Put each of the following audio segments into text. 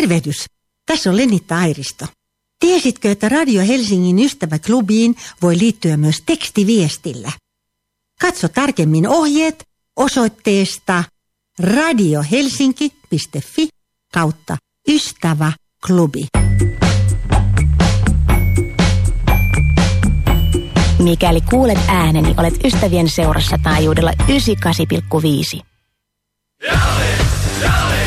Tervehdys. Tässä on Lenitta Airisto. Tiesitkö, että Radio Helsingin ystäväklubiin voi liittyä myös tekstiviestillä? Katso tarkemmin ohjeet osoitteesta radiohelsinki.fi kautta ystäväklubi. Mikäli kuulet ääneni, olet ystävien seurassa taajuudella 98,5. Lippu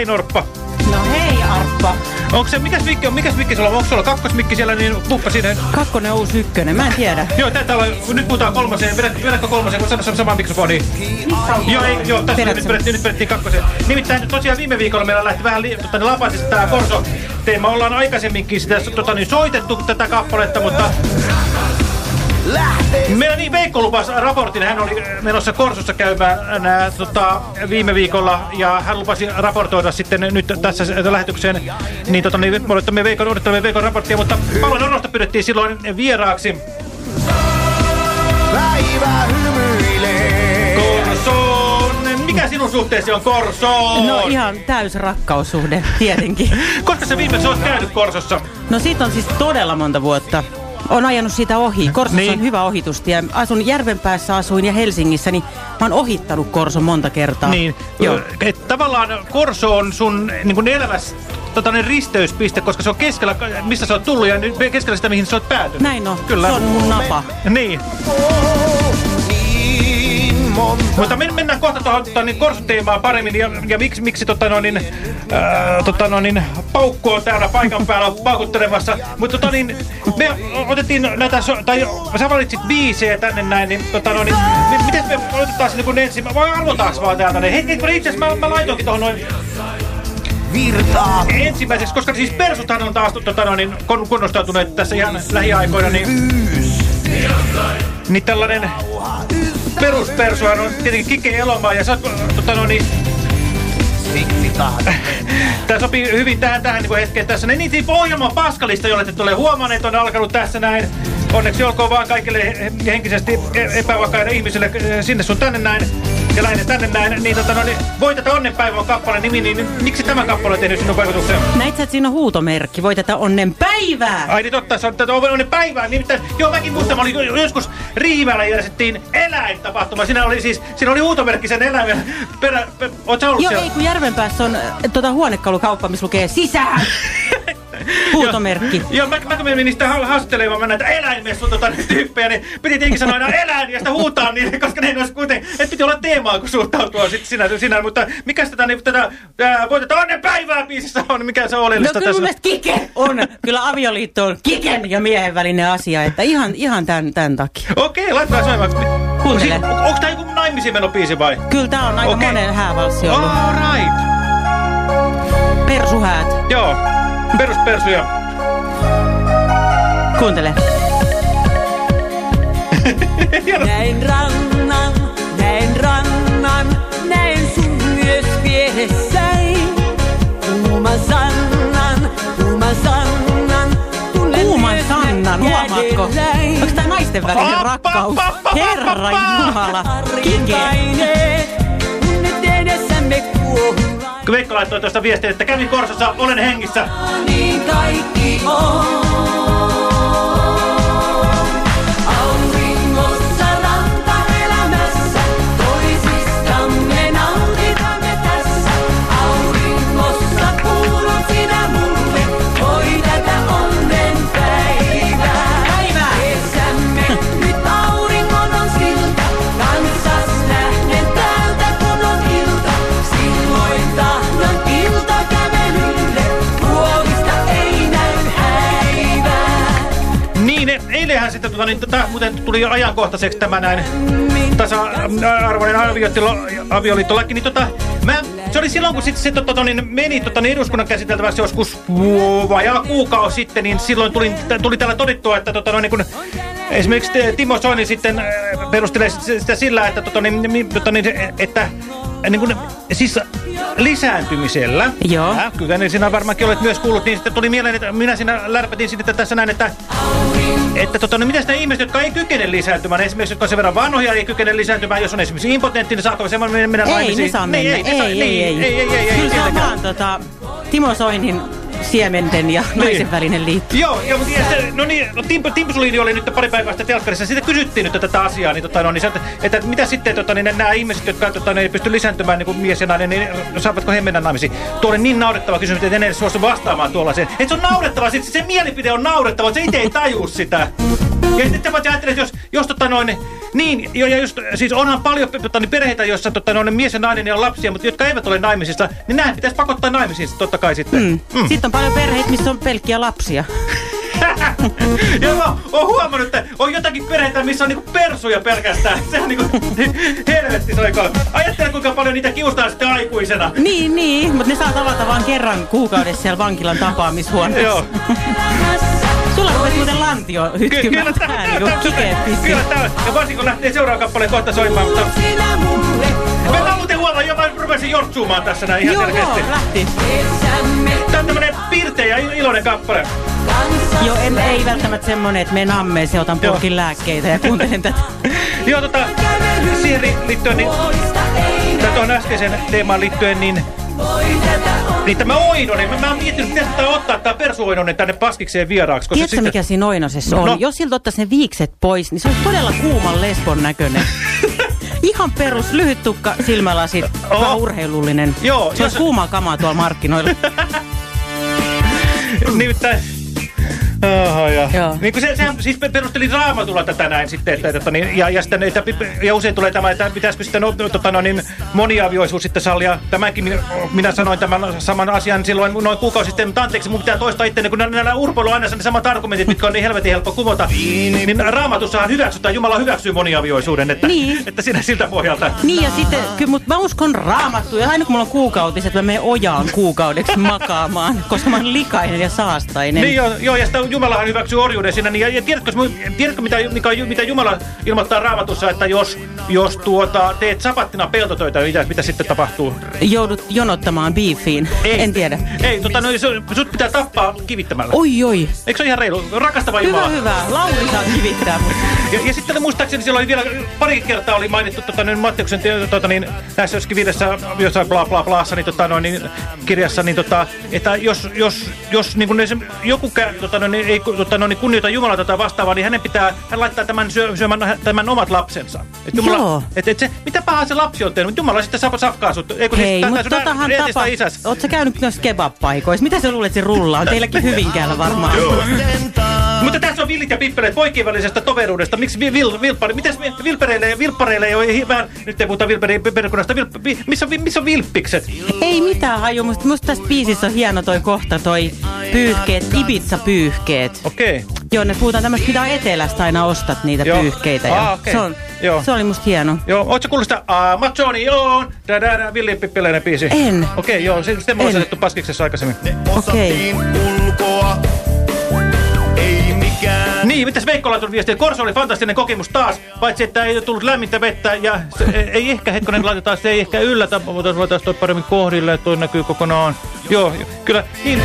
Hei Norppa. No hei Arppa. Onko se, mikäs mikki on, mikäs mikki sulla on? Onko sulla kakkosmikki siellä, niin puppa sinne. Kakkonen uusi ykkönen, mä en tiedä. Joo, tää täällä on, nyt puhutaan kolmoseen, vedä, vedätkö kolmoseen, kun sanoa samaan mikrofoniin. Joo, ei, joo, tässä nyt, vedettiin, nyt vedettiin kakkoseen. Nimittäin tosiaan viime viikolla meillä lähti vähän tota, niin lapasista tää Korso teema. Ollaan aikaisemminkin sitä tota, niin, soitettu tätä kappaletta, mutta Meillä niin Veikko lupasi raportin, hän oli menossa Korsussa käymään nää, tota, viime viikolla ja hän lupasi raportoida sitten nyt tässä lähetykseen, niin, tota, niin odottamme Veikon, odottamme Veikon raporttia, mutta paljon orosta pyydettiin silloin vieraaksi. päivä hymyilee. Mikä sinun suhteesi on Korsoon? No ihan täys rakkaussuhde, tietenkin. Koska sä viimeksi olet käynyt Korsossa? No siitä on siis todella monta vuotta. Olen ajanut siitä ohi. Korsossa Niin. on hyvä ohitustie. Asun Järvenpäässä asuin ja Helsingissä, niin mä oon ohittanut Korson monta kertaa. Niin, Joo. et tavallaan Korso on sun niin kuin elämässä tota, niin risteyspiste, koska se on keskellä, missä sä oot tullut ja keskellä sitä, mihin sä oot päätynyt. Näin on. Kyllä. Se on mun napa. Niin. Niin. Mutta men, mennään kohta tuohon tota, niin korsuteemaan paremmin ja, ja miksi, miksi tota, no, niin, ää, tota, no, niin, paukku on täällä paikan päällä paukuttelemassa. Mutta tota, niin, me otettiin näitä, so, tai sä valitsit biisejä tänne näin, niin, tota, no, niin mi- miten me otetaan se niin ensin, vai arvotaanko vaan täältä? Niin, hetki, kun itse asiassa mä, mä laitoinkin tuohon noin Virtaa ensimmäiseksi, koska siis persuthan on taas tota, no, niin, kun- kunnostautuneet tässä ihan lähiaikoina, niin, niin tällainen peruspersuhan on tietenkin Kike Elomaa ja sä oot, tota, no, niin, siksi Tämä sopii hyvin tähän, tähän niin hetkeen tässä. Ne niin siis ohjelman paskalista, jolle te tulee huomanneet, on alkanut tässä näin. Onneksi olkoon vaan kaikille he- henkisesti e- epävakaille ihmisille sinne sun tänne näin. Ja läinen tänne näin. Niin, tota, no, niin voi tätä onnenpäivä on kappaleen nimi, niin miksi tämä kappale on tehnyt sinun vaikutuksen? Näit että siinä on huutomerkki. Voi tätä onnen päivää. Ai niin totta, se on tätä onnenpäivää. Nimittäin, joo mäkin muistan, mä olin joskus Riimällä järjestettiin eläintapahtuma. Siinä oli siis, siinä oli huutomerkki sen eläimen perä, per, oot sä ollut Joo, siellä? ei kun Järvenpäässä on äh, tota, huonekalukauppa, missä lukee sisään. Huutomerkki. Joo, mä, mä kun menin niistä ha- haastattelemaan näitä eläinmessun tota, tyyppejä, niin piti tietenkin sanoa aina eläin ja sitä huutaa niin, koska ne ei olisi kuitenkin, et piti olla teemaa, kun suhtautua sit sinä, sinä mutta mikä tätä, niin, tätä, ää, voi tätä onnen päivää biisissä on, mikä se on No kyllä mun tässä? mielestä kike on. Kyllä avioliitto on kiken ja miehen välinen asia, että ihan, ihan tämän, tämän takia. Okei, laitetaan soimaan. Kuuntele. On- onko tää joku naimisiin meno biisi vai? Kyllä tää on aika Okei. monen häävalssi ollut. All right. Persuhäät. Joo, peruspersuja. Kuuntele. Näin rannan, näin rannan, näin sun myös vieressäin. Kuuma Sannan, kuuma Sannan, Kuuman myös Sannan, huomaatko? Onko tämä naisten välinen rakkaus? Herra. Jumala. Kike. Veikko laittoi tuosta viestin, että kävin Korsossa, olen hengissä. Niin kaikki on. Tota, niin, tämä muuten tuli jo ajankohtaiseksi tämä näin tasa-arvoinen avioliitto, avioliittolaki, niin tota, mä, se oli silloin, kun sit, se tota, niin, meni tota, niin eduskunnan käsiteltäväksi joskus vajaa kuukausi sitten, niin silloin tuli, tuli täällä todettua, että tota, noin, niin kun, esimerkiksi Timo Soini sitten äh, perustelee sit- sitä sillä, että, tota, niin, tota, niin, että niin kun, siis lisääntymisellä, Joo. Äh, kyllä niin sinä varmaankin olet myös kuullut, niin sitten tuli mieleen, että minä sinä lärpätin sitten tässä näin, että että tota, no mitäs ne ihmiset, jotka ei kykene lisääntymään, esimerkiksi jotka on sen verran vanhoja, ei kykene lisääntymään, jos on esimerkiksi impotentti, niin saatko semmoinen mennä Ei, naimisiin? ne saa Niin, mennä. ei, ne saa- Ei, niin, ei, ei. ei, ei, ei, ei, Kyllä se on tietenkään. vaan tota, Timo Soinin siementen ja naisen välinen liitto. Joo, ja, mutta ja se, no niin, no Timp, Timpsuliini oli nyt pari päivää sitten telkkarissa, siitä kysyttiin nyt tätä asiaa, niin, tota, no, niin että, että mitä sitten tota, niin nämä ihmiset, jotka tota, ne ei pysty lisääntymään niin kuin mies ja nainen, niin saavatko he mennä naimisiin? Tuo oli niin naurettava kysymys, että en edes suostu vastaamaan tuollaiseen. Että se on naurettava, se, se mielipide on naurettava, se itse ei tajuu sitä. Ja sitten mä että jos, jos tota noin, niin, jo, ja just, siis onhan paljon tota, niin perheitä, joissa tota, noin, mies ja nainen ja on lapsia, mutta jotka eivät ole naimisissa, niin nämä pitäisi pakottaa naimisiin totta kai sitten. Mm. Mm. Sitten on paljon perheitä, missä on pelkkiä lapsia. Ja mä oon huomannut, että on jotakin perheitä, missä on niinku persuja pelkästään. Se on niinku helvetti soiko. Ajattele kuinka paljon niitä kiustaa sitten aikuisena. Niin, niin, mutta ne saa tavata vain kerran kuukaudessa siellä vankilan tapaamishuoneessa. Joo. Sulla rupesi muuten lantio Ky kyllä hytkymään tähän, niin kuin pissi. kyllä tää, ja varsinkin kun lähtee seuraava kappale kohta soimaan, mutta... jortsuumaan tässä näin ihan Joo, joo, selkeästi. lähti. kesämme Tää on tämmönen pirteä ja il- iloinen kappale. Joo, en, ei välttämättä semmonen, että menen ammeeseen, otan Joo. purkin lääkkeitä ja kuuntelen tätä. Joo, tota, siihen liittyen, niin, tai tuohon äskeiseen teemaan liittyen, niin Niin tämä Oinonen, mä, mä oon miettinyt, pitäisikö tää ottaa tää Persu Oinonen tänne paskikseen vieraaksi. Koska Tiedätkö, mikä siinä Oinosessa on? No. Jos siltä ottaisi ne viikset pois, niin se olisi todella kuuman lesbon näköinen. Ihan perus, lyhyt tukka, silmälasit, Oh. urheilullinen. Joo, se jos- olisi kuumaa kamaa tuolla markkinoilla. Nimittäin... Oho, ja. Joo. Niin kuin se, sehän siis perusteli raamatulla tätä näin sitten, että, että niin, ja, ja, sitten, että, ja usein tulee tämä, että pitäisikö sitten no, tota, no, niin, moniavioisuus sitten sallia. Tämänkin minä, sanoin tämän saman asian silloin noin kuukausi sitten, mutta anteeksi, mun pitää toistaa itse, kun näillä urpoilla aina ne samat argumentit, mitkä on niin helvetin helppo kumota. Niin raamatussahan hyväksytään, Jumala hyväksyy moniavioisuuden, että, Niin. että siinä siltä pohjalta. niin ja sitten, kyllä, mutta mä uskon raamattu. Ja aina kun mulla on kuukautiset, mä menen ojaan kuukaudeksi makaamaan, koska mä oon likainen ja saastainen. Niin joo, joo, ja sitä Jumalahan hyväksyy orjuuden siinä. Niin, ja, ja tiedätkö, tiedätkö mitä, mikä, mitä Jumala ilmoittaa raamatussa, että jos, jos tuota, teet sapattina peltotöitä, mitä, mitä sitten tapahtuu? Joudut jonottamaan biifiin. En tiedä. Ei, tota, no, sut pitää tappaa kivittämällä. Oi, oi. Eikö se ole ihan reilu? Rakastava Hyvä, Jumala. hyvä. Lauri saa kivittää. Ja, ja sitten muistaakseni silloin vielä pari kertaa oli mainittu tota, niin Matteuksen tota, niin, näissä jossakin viidessä jossain bla bla blaassa niin, tota, noin, niin, kirjassa, niin, tota, että jos, jos, jos niin kuin, se, joku kä, tota, noin, niin, ei tota, noin, kunnioita Jumalaa tai vastaavaa, niin hänen pitää hän laittaa tämän syö, syömään tämän omat lapsensa. Et Jumala, Joo. et, et se, mitä pahaa se lapsi on tehnyt, mutta Jumala sitten saa safkaa sut. Ei, kun Hei, siis, mutta totahan tapa... isäs. Oot sä käynyt noissa kebab-paikoissa? Mitä sä luulet, se rullaa? On teilläkin Hyvinkäällä varmaan. On villit ja pippeleet poikien välisestä toveruudesta. Miksi vil, vil, vilppari? Mitäs vi- vilpereille ja vilppareille ei ole vähän... Nyt ei puhuta vilperikunnasta. Vil, vi, missä, missä on vilppikset? Ei mitään haju. Musta, musta tässä biisissä on hieno toi kohta, toi pyyhkeet, Ibiza-pyyhkeet. Okei. Okay. Joo, ne puhutaan tämmöistä, mitä etelästä aina ostat niitä Joo. pyyhkeitä. Ah, Ja okei. se, on, Joo. se oli musta hieno. Joo, ootko kuullut sitä Amazoni on, da da da, Villi Pippeleinen biisi? En. Okei, okay, joo, se, se me on asetettu paskiksessa aikaisemmin. Okei. ulkoa, ei Niin, mitäs Veikko laitunut viestiä? Korso oli fantastinen kokemus taas, paitsi että ei tullut lämmintä vettä ja se, ei ehkä, hetkonen laitetaan, se ei ehkä yllätä, mutta voitaisiin toi paremmin kohdille, että toi näkyy kokonaan. Joo, kyllä. Niin,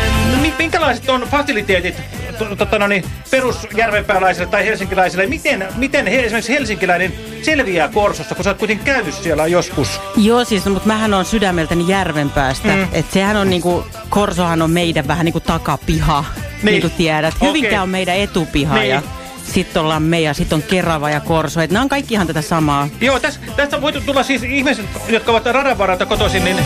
minkälaiset on fasiliteetit to- tota, no niin, perusjärvenpääläisille tai helsinkiläisille? Miten, miten he, esimerkiksi helsinkiläinen selviää Korsosta, kun sä oot kuitenkin käynyt siellä joskus? Joo, siis, no, mutta mähän on sydämeltäni Järvenpäästä. Mm. Että sehän on niinku, Korsohan on meidän vähän niinku takapiha, niin, Niin. kuin tiedät. Hyvinkään on meidän etupiha Niin. ja sitten ollaan me ja sitten on Kerava ja Korso. Et nämä on kaikki ihan tätä samaa. Joo, tästä, tästä voi tulla siis ihmiset, jotka ovat radan varalta kotoisin, niin,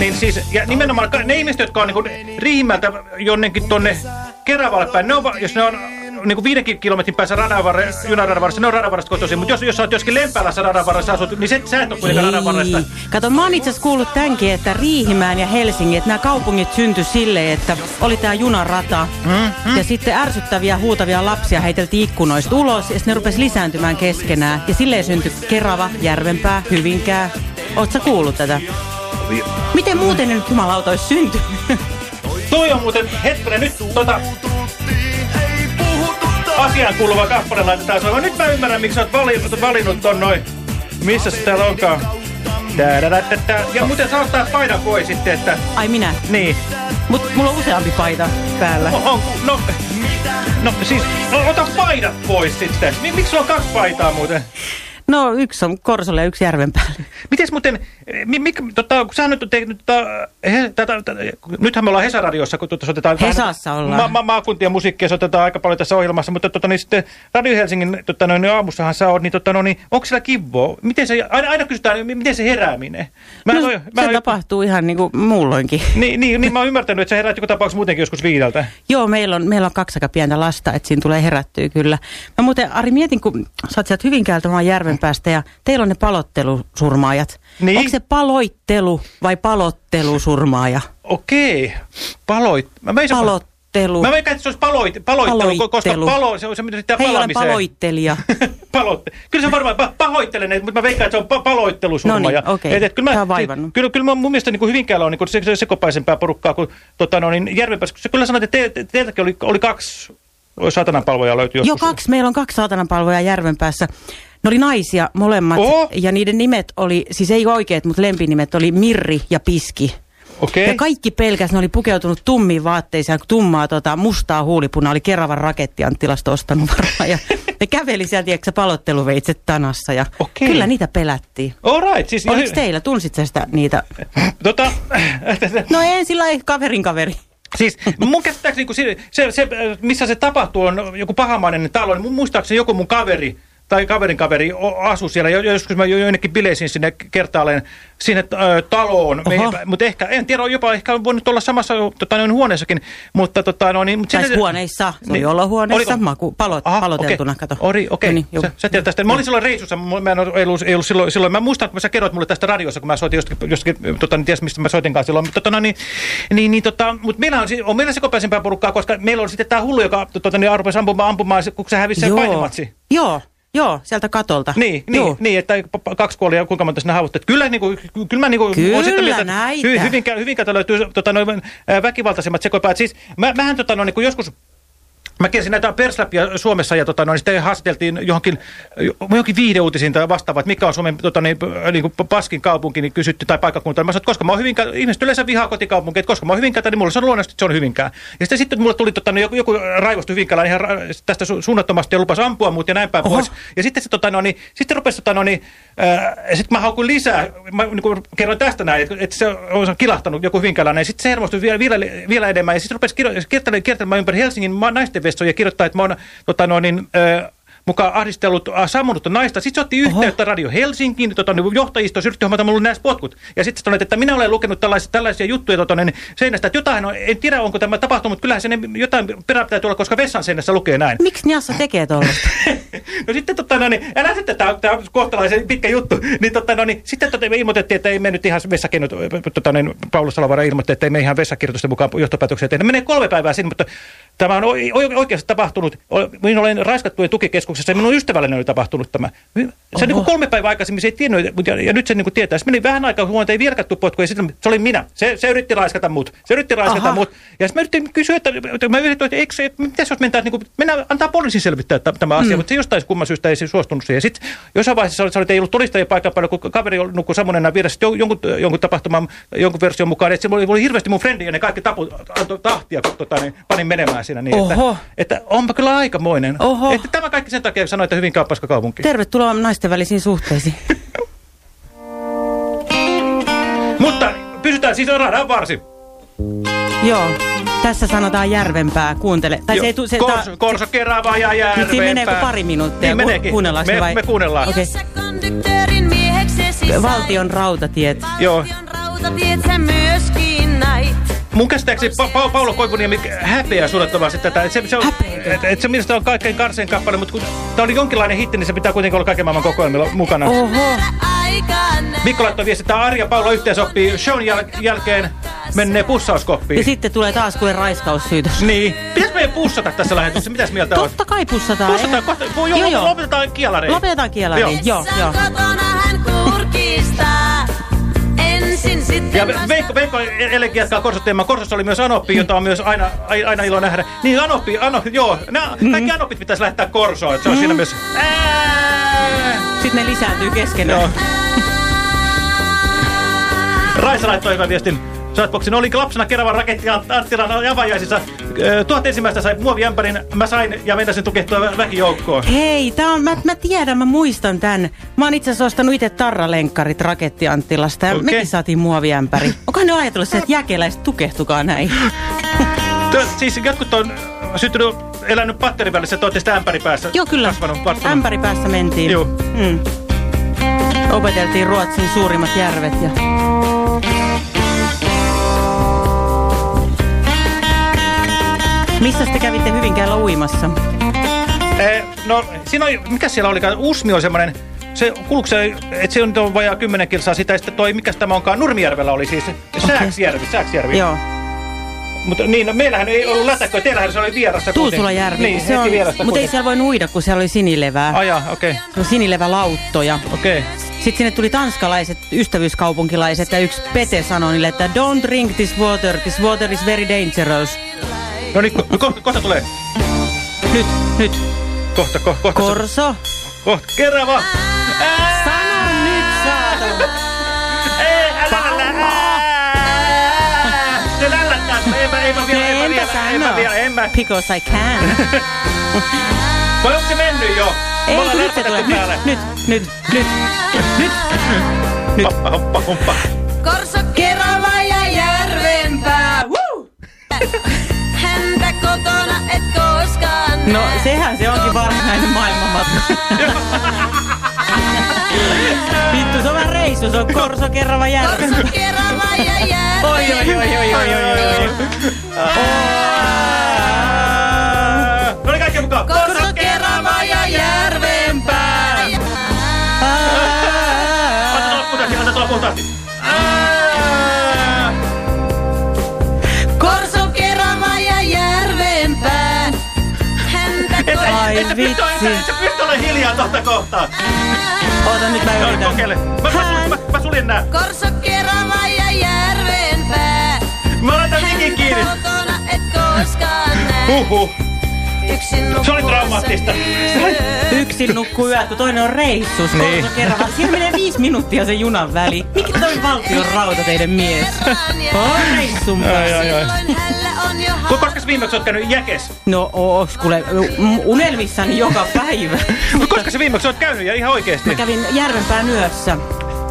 niin siis, ja nimenomaan ne ihmiset, jotka on niin Riihimältä jonnekin tonne Keravalle päin, ne on, jos ne on niin kuin viidenkin kilometrin päässä radan varre, junaradan varressa, ne on radan kotoisin, mutta jos, jos sä oot joskin Lempäälässä radan varressa asut, niin se, sä et ole kuitenkaan radan. Kato, mä oon itse asiassa kuullut tämänkin, että Riihimään ja Helsingin, että nämä kaupungit syntyi silleen, että oli tää junarata. Mm, Ja sitten ärsyttäviä huutavia lapsia heiteltiin ikkunoista ulos ja sitten ne rupesi lisääntymään keskenään. Ja silleen syntyi Kerava, Järvenpää, Hyvinkää. Oot sä kuullut tätä? Miten muuten ne nyt jumalauta olisi syntynyt? Toi on muuten, hetkinen, nyt tota... Asiaan kuuluva kappale laitetaan soimaan. Nyt mä ymmärrän, miksi sä oot valinnut, valinnut ton noin. Missä se täällä onkaan? Tää, Ja muuten sä ottaa paidan pois sitten, että... Ai minä. Niin. Mut mulla on useampi paita päällä. No, on, no, no siis, no, ota paidat pois sitten. Mi- Miksi sulla on kaksi paitaa muuten? No yksi on Korsolle ja yksi Järvenpäälle. Mites muuten, mi, mi, tota, kun sä nyt tehnyt, tota, he, tätä, tätä, nythän me ollaan Hesaradiossa, kun tuota, soitetaan Hesassa ollaan. Ma, ma, maakuntien musiikkia soitetaan aika paljon tässä ohjelmassa, mutta tota, niin sitten Radio Helsingin tota, noin, aamussahan sä oot, niin, tota, no, niin onko siellä kivoa? Miten se, aina, aina kysytään, mi- miten se herääminen? Mä, No, se oo- mä, en- tapahtuu ihan niin kuin muulloinkin. niin, niin, niin, mä oon ymmärtänyt, että sä heräät joku tapauksessa muutenkin joskus viideltä. Joo, meillä on, meillä on kaksi aika pientä lasta, että siinä tulee herättyä kyllä. Mä muuten, Ari, mietin, kun sä oot sieltä Hyvinkäältä, mä oon Järvenpäästä, ja teillä on ne palottelusurmaajat. Niin. Onko se paloittelu vai palottelusurmaaja? Okei, paloit. Mä veikkaan, Palottelu. mä veikkaan, että se olisi paloit, paloittelu, ko- koska Paloittelu. palo, se on se, mitä sitä Hei, olen palamiseen. paloittelija. Paloitte. Kyllä se varmaan, pa pahoittelen, mutta mä veikkaan, että se on pa paloittelusurma. No niin, okei. et- et kyllä, mä, on vaivannut. kyllä, kyllä mä, mun mielestä niin Hyvinkäällä on niin se, se sekopäisempää porukkaa kuin tota, no, niin Järvenpäässä. Sä kyllä sanoit, että te, te, teiltäkin oli, oli kaksi satanan palvoja löytyi Joo, joskus. kaksi. Meillä on kaksi saatananpalvoja Järvenpäässä. Ne oli naisia molemmat, Oho. ja niiden nimet oli, siis ei oikeat, mutta lempinimet oli Mirri ja Piski. Okei. Ja kaikki pelkäs, ne oli pukeutunut tummiin vaatteisiin, tummaa tota, mustaa huulipuna oli Keravan raketti Anttilasta ostanut varmaan. Ja ne käveli sieltä, tiedätkö, palotteluveitset tanassa, ja Okei. kyllä niitä pelättiin. All right. Siis, Oliko teillä, tunsit sä sitä niitä? Tota, No en sillä ei kaverin kaveri. Siis mun käsittääkseni, kun se, se, se, missä se tapahtuu, on joku pahamainen talo, niin muistaakseni joku mun kaveri tai kaverin kaveri asui siellä. Jo- Joskus mä jo jonnekin bileisin sinne kertaalleen sinne ö, taloon. Mutta ehkä, en tiedä, jopa ehkä voinut olla samassa tota, noin huoneessakin. Mutta tota, no, niin, mutta sinne- huoneissa, se Niin. olohuoneessa, Oliko? maku, palot, Aha, paloteltuna, okei. kato. Ori, okei. No niin, sä, sä tiedät tästä. Mä olin silloin reissussa, mä en ollut, ei ollut, silloin, silloin. Mä muistan, kun sä kerroit mulle tästä radiossa, kun mä soitin jostakin, jostakin tota, en tiedä mistä mä soitinkaan silloin. Mutta tota, no, niin, niin, niin, tota, mut meillä on, on meillä sekopäisempää porukkaa, koska meillä on sitten tää hullu, joka tota, niin, rupesi ampumaan, ampumaan, kun se hävisi sen painimatsi. Joo, joo, sieltä katolta. Niin, niin, Joo. niin, että kaksi kuolia ja kuinka monta sinne haavoittu. Kyllä, niin kuin, kyllä mä niin kuin, Kyllä sitä mieltä, näitä. Hy, hyvinkä, hyvinkäältä löytyy tota, noin, väkivaltaisemmat sekoipäät. Siis mä, mähän tota, no, niin kuin joskus Mä kiersin näitä persläppiä Suomessa ja tota, no, niin sitten haastateltiin johonkin, johonkin viihdeuutisiin tai vastaavaa, että mikä on Suomen tota, niin, niin kuin paskin kaupunki, niin kysytty tai paikkakunta. Mä sanoin, että koska mä oon hyvinkään, ihmiset yleensä vihaa kotikaupunkia, että koska mä oon hyvinkään, niin mulle se on luonnollisesti, että se on hyvinkään. Ja sitten, sitten mulle tuli tota, niin, joku, joku raivostui hyvinkään ihan ra- tästä su suunnattomasti ja lupasi ampua mut ja näin päin Oho. pois. Ja sitten se tota, no, niin, sitten rupesi tota, no, niin, äh, sitten mä haukuin lisää, mä niin kuin, kerroin tästä näin, että, että se on kilahtanut joku hyvinkäläinen. Sitten se hermostui vielä, vielä, vielä enemmän ja sitten rupesi kiertelemään ympäri Helsingin naisten vessoja ja kirjoittaa, että mä oon tota, no, niin, äh, mukaan ahdistellut äh, sammunutta naista. Sitten se otti yhteyttä Radio Helsinkiin, tota, niin johtajisto yritti hommata mulle näistä potkut. Ja sitten sanoit, että minä olen lukenut tällaisia, tällaisia juttuja tota, niin, seinästä, että jotain, on, en tiedä onko tämä tapahtunut, mutta kyllähän sen jotain perä pitää tulla, koska vessan seinässä lukee näin. Miksi Niassa tekee tuollaista? no sitten tota, no, niin, älä sitten, tämä on kohtalaisen pitkä juttu. Niin, tota, no, niin, sitten tota, me ilmoitettiin, että ei mennyt ihan vessakirjoitus, tota, niin, Paulus Salavara ilmoitti, että ei me ihan vessakirjoitusten mukaan johtopäätöksiä tehdä. Menee kolme päivää sinne, mutta tämä on oikeasti tapahtunut. Minä olen raiskattujen tukikeskus terveyskeskuksessa ja minun ystävälleni oli tapahtunut tämä. Se niin kuin kolme päivää aikaisemmin se ei tiennyt, mutta ja, ja nyt se niin kuin tietää. Se meni vähän aikaa huomioon, että ei tule potku, ja sitten se oli minä. Se, se yritti raiskata mut. Se yritti raiskata Aha. mut. Ja sitten mä yritin kysyä, että, että mä yritin, että eikö se, mitä jos mentään, niin kuin, mennään antaa poliisin selvittää tämä asia, mutta se jostain kumman syystä ei se suostunut siihen. Sitten jossain vaiheessa oli, että ei ollut todistajia paikan päällä, kun kaveri oli- nukkui Samonena vieressä jo- jonkun, jonkun tapahtuman, jonkun version mukaan, että se oli, oli hirveästi mun frendi ja ne kaikki tapu, antoi tahtia, kun tota, niin, panin menemään siinä niin, että, Oho. että onpa kyllä aikamoinen. Oho. Että tämä kaikki sen takia sanoi, että hyvin paska kaupunki. Tervetuloa naisten välisiin suhteisiin. Mutta pysytään siis radan varsi. Joo, tässä sanotaan järvenpää. Kuuntele. Tai se ei tu, se, Korso, korso Kerava ja Järvenpää. Siinä meneekö pari minuuttia? Niin Ku- meneekin. kuunnellaanko me, se vai? me kuunnellaan. Mieheksesi Valtion rautatiet. Joo. Valtion rautatiet sä myöskin näit. Mun käsittääkseni pa pa Paulo Koivuniemi häpeää suunnattomasti tätä. Et se, se, on, et, et se minusta on kaikkein karsein kappale, mutta kun tämä oli jonkinlainen hitti, niin se pitää kuitenkin olla kaiken maailman kokoelmilla mukana. Oho. Mikko laittoi viesti, että Arja Paulo yhteensoppii shown jäl jälkeen menee pussauskoppiin. Ja sitten tulee taas kuule raiskaussyytös. Niin. Pitäis meidän pussata tässä lähetyksessä? Mitäs mieltä on? Totta kai pussataan. Pussataan kohta. Joo, joo, joo. lopetetaan kielariin. Lopetetaan kielariin. Joo, joo. kotona hän kurkistaa. Ensin sitten Ja vasta- Veikko, Veikko Elekin jatkaa Korsoteemaa. Korsossa oli myös Anoppi, jota on myös aina, aina ilo nähdä. Niin Anoppi, Anoppi joo. Nää, kaikki Anoppit pitäisi lähettää Korsoon. että Se on siinä myös... Ää! Sitten ne lisääntyy keskenään. Raisa laittoi hyvän viestin. Shoutboxin oli lapsena Keravan raketti Anttilan avajaisissa. Tuhat ensimmäistä sai muoviämpärin. Mä sain ja mennäsin tukehtua vä- väkijoukkoon. Hei, tää on, mä, mä tiedän, mä muistan tän. Mä oon itse asiassa ostanut itse tarralenkkarit Raketti Anttilasta ja Okei. mekin saatiin muoviämpäri. Onkohan ne ajatellut se, että jäkeläiset tukehtukaa näin? Tö, siis jotkut on syttynyt, elänyt patterin välissä, että olette sitä ämpäri päässä Joo, kyllä. kasvanut. varttunut. Ämpäri päässä mentiin. Joo. Mm. Opeteltiin Ruotsin suurimmat järvet ja... Missä te kävitte Hyvinkäällä uimassa? Eh, no, siinä oli, mikä siellä olikaan? Usmi on semmoinen, se kulku se, että se on nyt vajaa 10 kilsaa sitä, ja sitten toi, mikäs tämä onkaan, Nurmijärvellä oli siis, Sääksjärvi, Sääksjärvi. Joo. Mutta niin, no, meillähän ei ollut lätäkköä, teillähän se oli vierassa. Tuusulajärvi. Niin, se on, mutta ei siellä voi uida, kun siellä oli sinilevää. Aja, okei, Se on sinilevälauttoja. okei. Sitten sinne tuli tanskalaiset, ystävyyskaupunkilaiset, ja yksi Pete sanoi niille, että don't drink this water, this water is very dangerous. No niin, ko kohta, kohta tulee. Nyt, nyt. Kohta, ko kohta. Korso. Kohta, Kerava. Ää, Sano nyt, saatana. Ei, älä, älä, ää. Se lällättää, ei mä, ei mä vielä, ei mä vielä, en mä vielä, en mä. Because I can. Vai onko se mennyt jo? Ei, nyt se tulee. päälle. Nyt, nyt, nyt, nyt. Nyt. Hoppa, hoppa, hoppa. No, sehän se onkin varsinainen maailmanmatka. Vittu, se on vähän reissu, se on Korso Kerava järvi. Korso Kerava ja Järvenpää. Oi, oi, oi, oi, oi, oi, oi. No niin, kaikki mukaan. Korso Kerava ja Järvenpää. Anta tulla puhtaasti, anta tulla puhtaasti. Vitsi. et sä pysty olemaan hiljaa tohta kohtaa. Oota, nyt mä No, yritän. kokeile. Mä, mä, mä, mä suljen nää. Korso Kerava ja Järvenpää. Mä laitan mikin kiinni. Kotona et koskaan näe. Huhhuh. Yksin Se oli traumaattista. Yksin nukkuu yöt, kun toinen on reissus. Niin. Kerava. Siinä menee viisi minuuttia sen junan väli. Mikä toi valtion rautateiden mies? On reissun Ai, viimeksi oot käynyt jäkes? No, oos kuule, unelmissani joka päivä. Koska se viimeksi oot käynyt ja ihan oikeesti? Mä kävin Järvenpään yössä.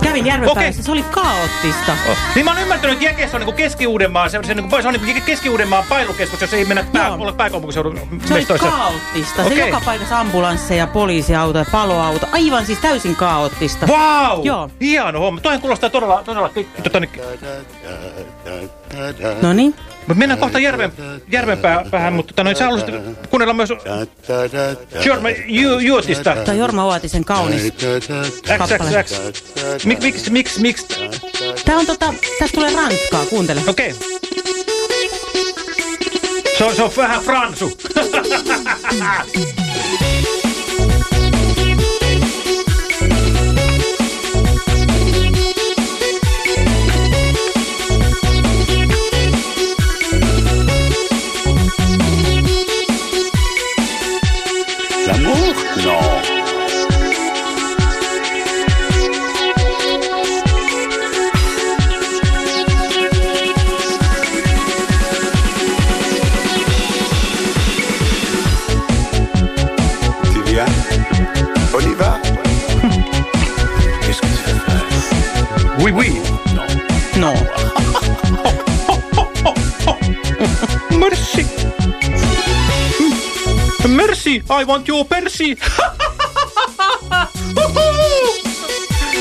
Kävin Järvenpäässä, Okei. se oli kaoottista. Oh. Niin mä oon ymmärtänyt, että Jäkes on niinku Keski-Uudenmaan, se, se, niinku, se on niinku Keski-Uudenmaan pailukeskus, jos ei mennä pää, olla pääkaupunkiseudun Se oli kaoottista. Se Okei. joka paikassa ambulansseja, poliisiautoja, paloauto. Aivan siis täysin kaoottista. Vau! Joo. Hieno homma. Toihan kuulostaa todella, todella tota, niin, No niin. Mutta mennään kohta järven, järvenpää päähän, mutta tota, noin, sä haluaisit kuunnella myös Jorma Ju- Juotista. Tämä Jorma Uotisen kaunis. XXX. Mik, miksi, miksi, miksi? Tää on tota, tästä tulee ranskaa, kuuntele. Okei. Se on, se on vähän fransu. Mersi. Hmm. Mersi, I want your persi.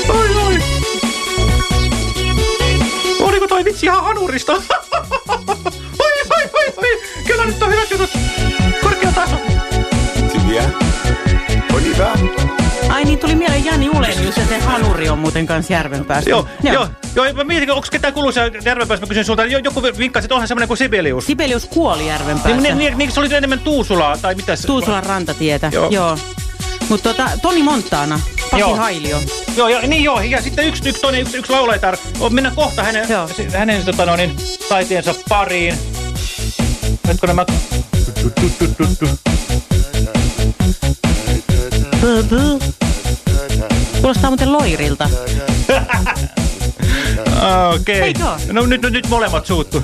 ai. Oliko toi vitsi ihan hanurista? oi, oi, oi, oi. Kyllä nyt on hyvät jutut. Korkea taso. Hyviä. Oli hyvä. Niin, tuli mieleen Jani Ulenius ja se Hanuri on muuten kanssa Järvenpäästä. Joo, joo, joo. Mä mietin, onko ketään kuuluisa Järvenpäässä. Mä kysyin sulta, jo- joku vinkkasi, että onhan semmoinen kuin Sibelius. Sibelius kuoli Järvenpäässä. Niin, niin, niin, se oli enemmän Tuusulaa, tai mitä se... Tuusulan rantatietä, Joo. joo. Mutta tota, Toni Montana, Pasi Joo. Hailio. Joo, ja, niin joo, ja sitten yksi, yksi, toinen, yksi, yksi laulajatar. Mennään kohta hänen, Joo. hänen tota, no, niin, taiteensa pariin. Nytkö nämä... Kuulostaa muuten loirilta. Ah, Okei. Eikö oo? No nyt, nyt, nyt molemmat suuttu.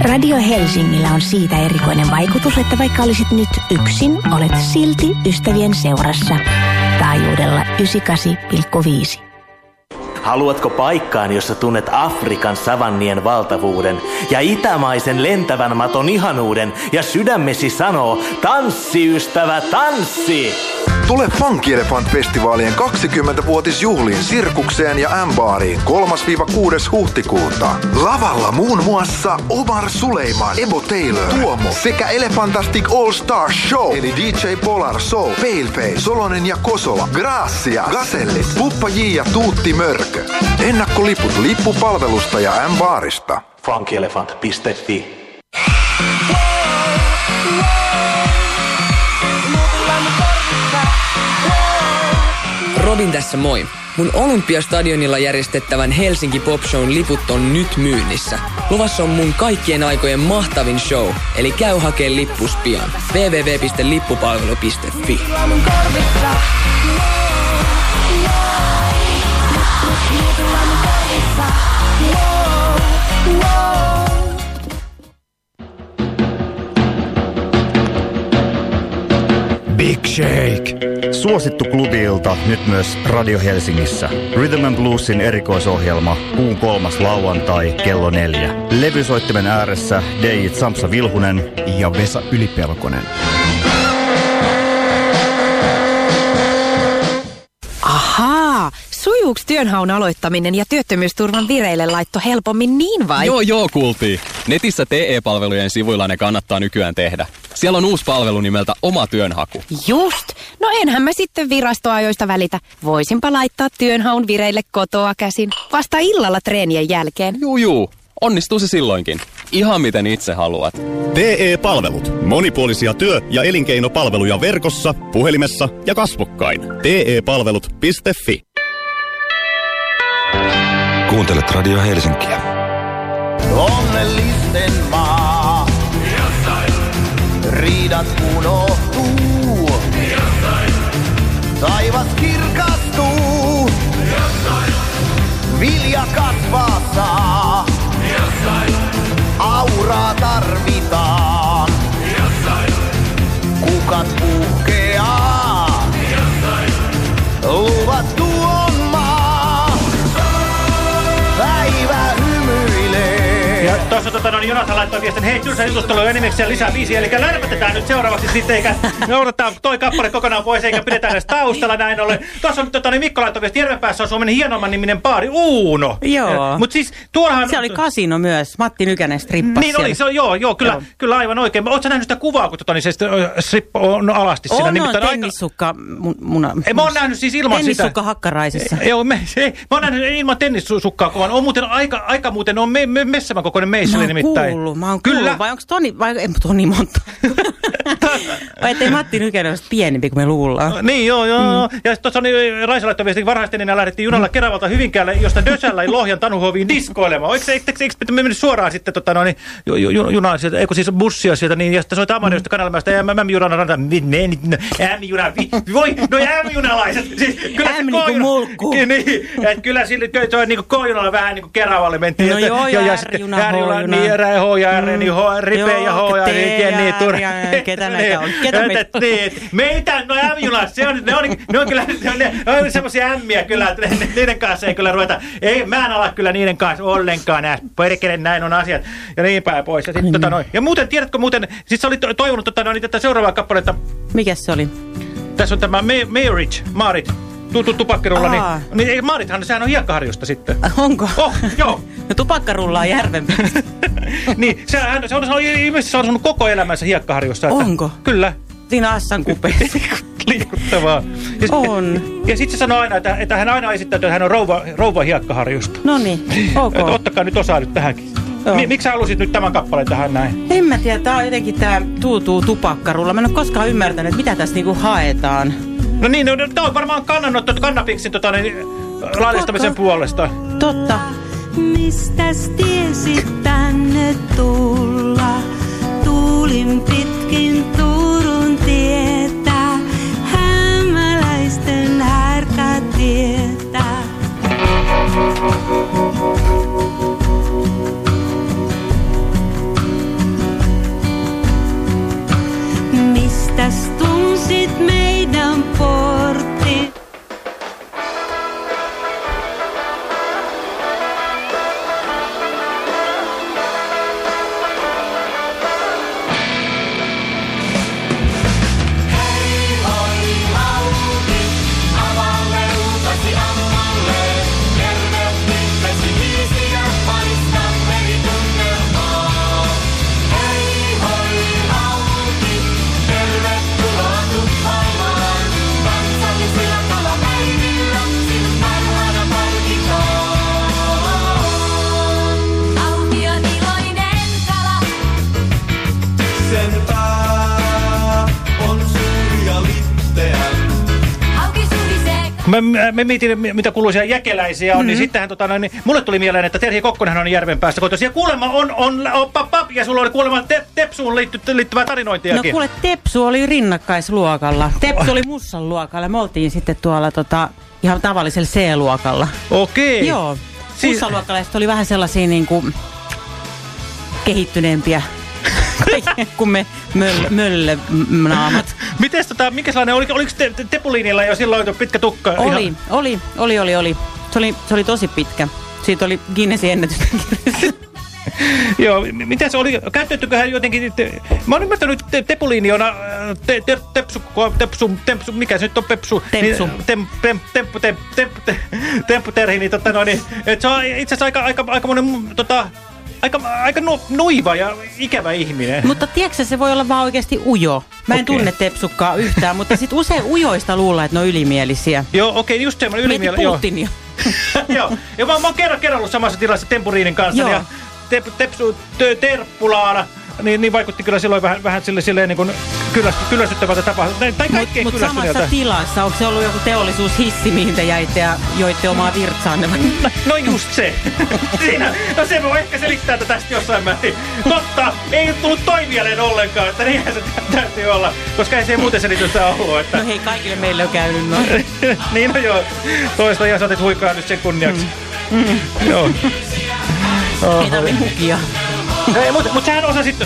Radio Helsingillä on siitä erikoinen vaikutus, että vaikka olisit nyt yksin, olet silti ystävien seurassa. Taajuudella 98,5. Haluatko paikkaan, jossa tunnet Afrikan savannien valtavuuden ja itämaisen lentävän maton ihanuuden ja sydämesi sanoo, tanssi ystävä, tanssi! Tule Funky Elephant-festivaalien 20-vuotisjuhliin Sirkukseen ja M-baariin 3-6. huhtikuuta. Lavalla muun muassa Omar Suleiman, Ebo Taylor, Tuomo sekä Elefantastic All Star Show eli DJ Polar Soul, Paleface, Solonen ja Kosola, Gracia, Gasellit, Puppa J ja Tuutti Mörkö. Ennakkoliput lippupalvelusta ja M-baarista. Funkyelefant.fi Robin tässä moi. Mun Olympiastadionilla järjestettävän Helsinki Pop Shown liput on nyt myynnissä. Luvassa on mun kaikkien aikojen mahtavin show, eli käy hakee lippus pian. www.lippupalvelu.fi Big Shake. Suosittu klubiilta nyt myös Radio Helsingissä. Rhythm and Bluesin erikoisohjelma kuun kolmas lauantai kello neljä. Levysoittimen ääressä DJ Samsa Vilhunen ja Vesa Ylipelkonen. Sujuuko työnhaun aloittaminen ja työttömyysturvan vireille laitto helpommin niin vai? Joo, joo, kuultiin. Netissä TE-palvelujen sivuilla ne kannattaa nykyään tehdä. Siellä on uusi palvelu nimeltä Oma työnhaku. Just. No enhän mä sitten virastoajoista välitä. Voisinpa laittaa työnhaun vireille kotoa käsin. Vasta illalla treenien jälkeen. Juu, juu. Onnistuu se silloinkin. Ihan miten itse haluat. TE-palvelut. Monipuolisia työ- ja elinkeinopalveluja verkossa, puhelimessa ja kasvokkain. TE-palvelut.fi Kuuntelet Radio Helsinkiä. Onnellisten maa. Riidat unohtuu. Taivas kirkastuu. Vilja kasvaa saa. Auraa tarvitaan. Kukat tuossa tota, no, niin Jonathan laittoi viestin, hei tylsä jutustelu on enimmäkseen lisää biisiä, eli lärpätetään nyt seuraavaksi sitten, eikä me odotetaan toi kappale kokonaan pois, eikä pidetään edes taustalla näin ollen. Tuossa on tota, niin Mikko laittoi viestin, Järvenpäässä on Suomen hienomman niminen baari, Uuno. Joo. Mutta siis tuollahan... Se oli kasino myös. Matti Nykänen strippasi Niin oli, se on, joo, joo, kyllä, Joo. kyllä aivan oikein. Oletko nähnyt sitä kuvaa, kun tota, niin se ö, strip on alasti siinä? On, on Nimittäin aika- tennissukka. Mun, Ei, mä oon nähnyt siis ilman sitä. Tennissukka hakkaraisissa. Ei, Joo, me, se, mä oon nähnyt ilman tennissukkaa kuvan. On muuten aika, aika muuten on me, me, messämän kokoinen Mä meisseli oon nimittäin. kuullut, mä oon Kyllä. kuullut. Vai onko Toni, vai ei, Toni monta. vai ettei Matti Nykänen olisi pienempi kuin me luullaan. Niin, joo, joo. Mm. Ja sitten tuossa niin, Raisa laittoi viestin, varhaisten enää lähdettiin junalla Keravalta Hyvinkäälle, josta Dösällä Lohjan Tanuhoviin diskoilemaan. Eikö, eikö, eikö, eikö me mennyt suoraan sitten tota, no, niin, ju, ju, junaan sieltä, eikö siis bussia sieltä, niin, ja sitten soita Amaniosta Kanalamäestä ja M-junan ranta. M-juna, voi, no M-junalaiset. Siis, kyllä M se niinku K-juna- mulkku. Niin, että kyllä sille, se on niinku K-junalla vähän niinku Keravalle mentiin. No joo, ja R-juna, H-juna. Niin, R, H R, niin H, Ripe ja H ja T niin, niin, ketä näitä on? Ketä meitä niin, meitä, no M-junat, se on, ne on, ne on kyllä ne on, ne on semmoisia ämmiä kyllä, että ne- niiden kanssa ei kyllä ruveta, ei, mä en ala kyllä niiden kanssa ollenkaan nää, perkele, näin on asiat, ja niin päin pois. Ja, sit, tota, noin. ja muuten, tiedätkö muuten, sit sä olit to- toivonut tota, noin, tätä seuraavaa kappaletta, Mikäs se oli? tässä on tämä Ma Marriage, Maarit, tuttu tupakkirulla, niin, niin ei, Maarithan, sehän on hiekkaharjusta sitten. Onko? Oh, joo. No tupakka rullaa järven niin, sehän, se on, se on ilmeisesti se on asunut koko elämänsä hiekkaharjusta. Että, Onko? Kyllä. Siinä Assan kupeessa. Liikuttavaa. Ja, On. Ja, ja sitten se sanoo aina, että, että hän aina esittää, että hän on rouva, rouva hiekkaharjusta. No niin, ok. Että ottakaa nyt osaa nyt tähänkin. Mi, miksi halusit nyt tämän kappaleen tähän näin? En mä tiedä, tää on jotenkin tää tuutuu tupakkarulla. Mä en ole koskaan ymmärtänyt, mitä tässä niinku haetaan. No niin, no, tämä on varmaan kannanotto kannabiksin tota, niin, laillistamisen puolesta. Totta. Mistäs tiesit tänne tulla? Tuulin pitkin Turun tietä, hämäläisten härkä tietä. Mistäs tunsit meidän portti? Mä, mä, mietin, mitä kuuluisia jäkeläisiä on, Mhm. niin sittenhän tota, niin, mulle tuli mieleen, että Terhi Kokkonenhan on järven päässä kotoisin. Ja kuulemma on, on, on pap, pap, ja sulla oli kuulemma te, Tepsuun liitty, liittyvää No tarinointiakin. kuule, Tepsu oli rinnakkaisluokalla. Tepsu oli mussan luokalla. Me oltiin sitten tuolla tota, ihan tavallisella C-luokalla. Okei. Joo. Siis- Mussan luokkalaiset oli vähän sellaisia niinku kehittyneempiä kuin me möl, mölle naamat. Mites tota, mikä sellainen, oliko, oliko te, te, Tepuliinilla jo silloin pitkä tukka? Oli, Ihan- oli, oli, oli, oli. Se oli, se oli tosi pitkä. Siitä oli Guinnessin ennätys. Joo, m- miten se oli, käytettyköhän jotenkin, te, mä oon ymmärtänyt, että te, Tepuliini on äh, te, te, tepsu, tepsu, tepsu, mikä se nyt on pepsu? Tempsu. Niin, tem, tem, temppu, tem, temppu, te- temppu terhi, niin, tota, no, niin et se on itse asiassa aika, aika, aika monen, tota, aika, aika nu, nuiva ja ikävä ihminen. mutta tiedätkö, se voi olla vaan oikeasti ujo. Mä en Okei. tunne Tepsukkaa yhtään, mutta sit usein ujoista luulla, että ne on ylimielisiä. Joo, okei, just semmoinen ylimielinen. joo. Putinia. Joo, ja mä, mä oon kerran, kerran ollut samassa tilassa Tempuriinin kanssa Joo. ja tep, Tepsu tö, Terppulaana, niin, niin vaikutti kyllä silloin vähän, vähän sille, silleen niin kuin kyllästy, kyllästyttävältä tapahtumalta. Tai, tai Mutta kaikkein mut samassa tilassa, onko se ollut joku teollisuushissi, mihin te jäitte ja joitte omaa virtsaanne? No, no just se. Siinä, no se voi ehkä selittää tätä tästä jossain määrin. Totta, ei ole tullut toi mieleen ollenkaan, että niinhän se tä- täytyy olla, koska ei se muuten selitystä ollut. Että... No hei, kaikille meille on käynyt noin. niin no joo, toista ja sä otit huikaa nyt sen kunniaksi. Mm. Joo. Ei tarvi hukia. Ei, mutta mut sähän osasit...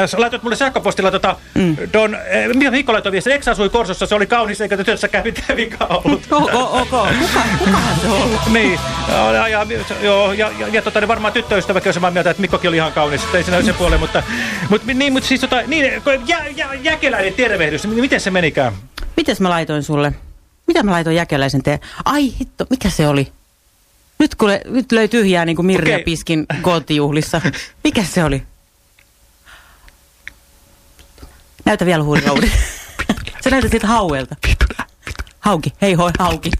Jos laitoit mulle sähköpostilla tota, mm. Don, eh, Mikko laittoi viesti, Ex asui Korsossa, se oli kaunis, eikä työssä käy mitään vikaa ollut. Ok, ok. Kuka, kukahan se on ollut? niin, ja, ja, joo, ja, ja, ja tota, niin varmaan tyttöystäväkin on samaa mieltä, että Mikkokin oli ihan kaunis, ei siinä sen puoleen, mutta, mutta, niin, mutta siis tota, niin, jä, jä, jäkeläinen tervehdys, niin miten se menikään? Mites mä laitoin sulle? Mitä mä laitoin jäkeläisen tee? Ai hitto, mikä se oli? Nyt, kuule, nyt löi tyhjää niin kuin Mirja Okei. Piskin kotijuhlissa. Mikä se oli? Näytä vielä huulilaudi. Sä näytät siltä hauelta. Hauki, hei hoi, hauki.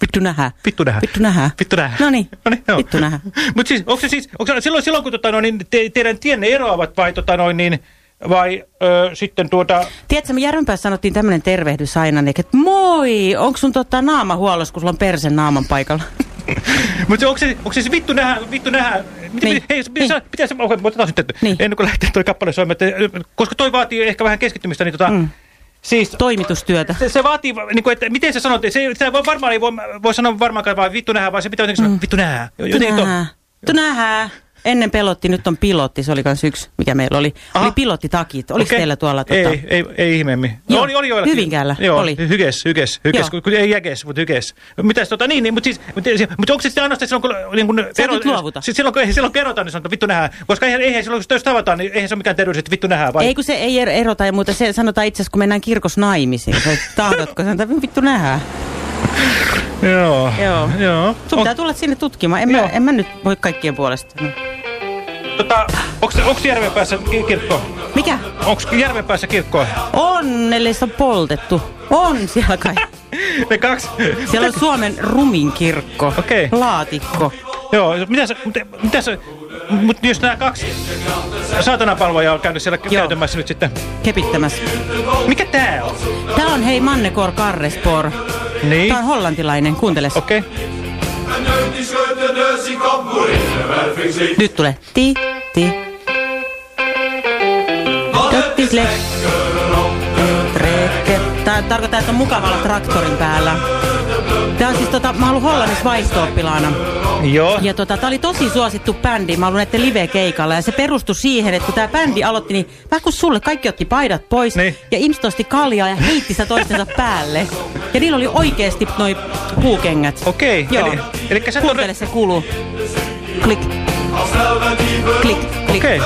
Vittu nähää. Vittu nähää. Vittu nähää. Vittu nähää. No niin, joo. vittu nähää. Mutta siis, onko se siis, onko se silloin, silloin kun tota, noin, niin te, teidän tienne eroavat vai, tota, noin, niin, vai ö, sitten tuota... Tiedätkö, me Järvenpäässä sanottiin tämmöinen tervehdys aina, niin, että moi, onko sun tota naama huollossa, kun sulla on persen naaman paikalla? Mutta onko se, onko se, se vittu nähdä, vittu nähdä? Miten, Niin. hei, niin. Sä, pitäisi, okei, otetaan sitten, Niin. ennen kuin lähtee toi kappale soimaan, että, koska toi vaatii ehkä vähän keskittymistä, niin tota, mm. siis Toimitustyötä. se, se vaatii, niin kuin, että miten sä sanot, se, se voi, varmaan ei voi, voi sanoa varmaankaan vaan vittu nähdä, vaan se pitää jotenkin sanoa vittu nähdä. Vittu nähää. Vittu nähää. Ennen pelotti, nyt on pilotti. Se oli kans yksi, mikä meillä oli. Aha. Oli pilottitakit. Oliko Okei. teillä tuolla? Ei, tota... ei, ei ihmeemmin. Joo, oli, oli joillakin. Hyvinkäällä Joo, oli. Hyges, hyges, hyges. Joo. Kun, ei jäkes, mutta hyges. Mitäs tota, niin, niin mutta siis, mutta, mutta onko se sitten ainoastaan silloin, kun... Niin kun Sä nyt luovuta. Siis silloin, kun, ei- silloin kun erotaan, niin sanotaan, vittu nähdään. Koska eihän, eihän silloin, jos tavataan, niin eihän se ole mikään terveys, että vittu nähdään. Vai? Ei kun se ei er- erota ja muuta. Se sanotaan itse asiassa, kun mennään kirkossa naimisiin. Se, tahdotko? Sanotaan, vittu nähdään. Joo. Joo. Joo. Sun pitää tulla sinne tutkimaan. En, mä, en mä nyt voi kaikkien puolesta. Tota, onko, onko Järvenpäässä ki- kirkko? Mikä? Onko Järvenpäässä kirkkoa? On, ellei se on poltettu. On siellä kai. Ne kaksi. Siellä on Suomen rumin kirkko. Okei. Laatikko. Joo, mitä se, mitä, mitä se, mutta jos nämä kaksi saatanapalvoja on käynyt siellä käytämässä nyt sitten. Kepittämässä. Mikä tää on? Tää on hei Mannekor Karrespor. Niin. Tää on hollantilainen, kuunteles. Okei. Nyt tulee. Ti, ti. Töttisle. Trekke. Tää tarkoittaa, että on mukavalla traktorin päällä. Tää on siis tota, mä oon Hollannissa vaihto-oppilaana. Joo. Ja tota, tää oli tosi suosittu bändi. Mä ollut näiden live-keikalla ja se perustui siihen, että kun tää bändi aloitti, niin vähän kuin sulle kaikki otti paidat pois Niin. ja imstosti kaljaa ja heitti sitä toistensa päälle. Ja niillä oli oikeesti noi puukengät. Okei. Joo. Eli, eli sä Kuuntele, se kuuluu. Klik. Klik, klik. Okei.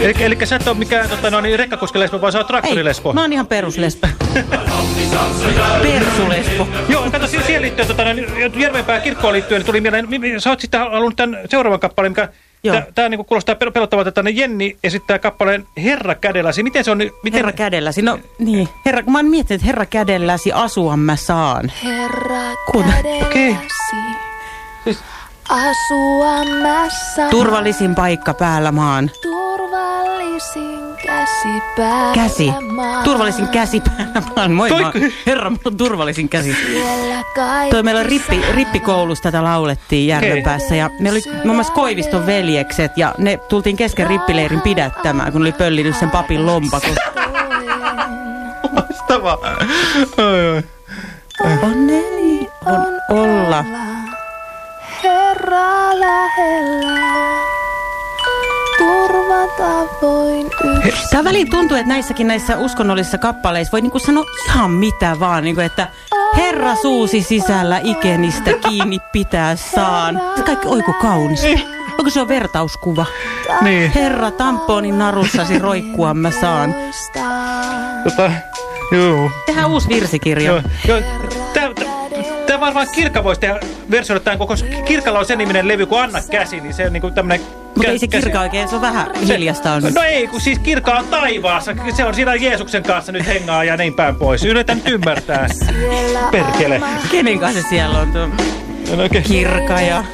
Eli, eli sä et ole mikään tota, no, niin, rekkakuskelespo, vaan sä oot traktorilespo. Ei, mä oon ihan peruslespo. Persulespo. Joo, kato, si- siihen liittyen, tota, no, niin, Järvenpään kirkkoon liittyen, niin tuli mieleen, mi- mi- sä oot sitten halunnut tämän seuraavan kappaleen, mikä tää, tää niin kuulostaa pel- pelottavalta, että tänne Jenni esittää kappaleen Herra kädelläsi. Miten se on nyt? Miten... Herra kädelläsi. No niin, herra, kun mä oon miettinyt, että herra kädelläsi asua mä saan. Herra Kuule, okei. kädelläsi, asua mä saan. Turvallisin paikka päällä maan. Turvallisin käsi päällä Käsi. maan. Turvallisin käsi päällä maan. Moi Toi- herra, mulla on turvallisin käsi. Toi meillä on rippi, rippikoulussa tätä laulettiin Järvenpäässä ja meillä oli muun muassa Koiviston veljekset ja ne tultiin kesken rippileirin pidättämään, kun oli pöllinyt sen papin lompakon. Oi. Onneni on olla. Herra lähellä, turvata voin yksin. Tämä väliin tuntuu, että näissäkin näissä uskonnollisissa kappaleissa voi niinku sanoa ihan mitä vaan, niinku, että Herra suusi sisällä ikenistä kiinni pitää saan. Se kaikki oiku kaunis. Onko se on vertauskuva? Niin. Herra tamponin narussasi roikkua mä saan. Tota, juu. Tehdään uusi virsikirja. Joo, joo. Tää, tää varmaan Kirkka voisi tehdä versioida tämän, koko Kirkalla on sen niminen levy kuin Anna käsi, niin se on niinku tämmönen... Mutta ei se kirka oikein, se on vähän hiljasta on. No ei, kun siis Kirkka on taivaassa. Se on siinä Jeesuksen kanssa nyt hengaa ja niin päin pois. Yritän nyt ymmärtää. Perkele. Kenen kanssa siellä on tuo No, okay. kirka ja...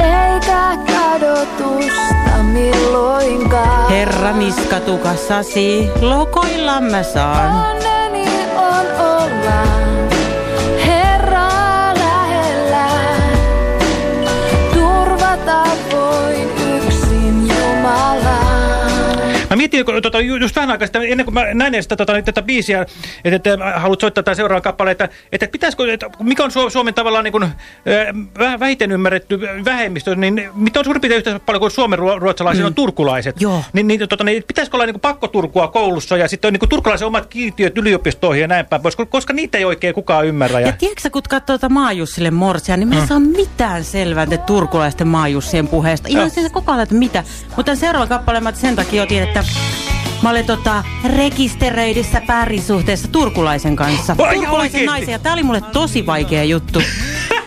eikä kadotusta milloinkaan. Herra niskatukassasi, lokoilla mä saan. Onneni on Mä mietin kun, tota, ju- just vähän aikaa sitten, ennen kuin mä näin sitä, tota, tätä biisiä, että, että haluat soittaa tämän seuraavan kappaleen, että, että pitäisikö, että mikä on Su- Suomen tavallaan niin kuin, äh, väh- vähiten ymmärretty vähemmistö, niin mitä on suurin piirtein yhtä paljon kuin suomen ruo- ruotsalaisilla on turkulaiset. Joo. Niin, niin, tota, niin pitäisikö olla niin kuin pakkoturkua koulussa ja sitten on niin kuin turkulaisen omat kiintiöt yliopistoihin ja näin päin pois, koska, niitä ei oikein kukaan ymmärrä. Ja, Ja tiedätkö, kun katsoo tuota Maajussille morsia, niin mä en saa mitään selvää te turkulaisten Maajussien puheesta. Ihan siis koko ajan, että mitä. Mutta tämän seuraavan kappaleen mä sen takia otin, että mä olen tota, rekisteröidyssä parisuhteessa turkulaisen kanssa. Ai, turkulaisen oikeesti? naisen. Ja tää oli mulle tosi vaikea juttu.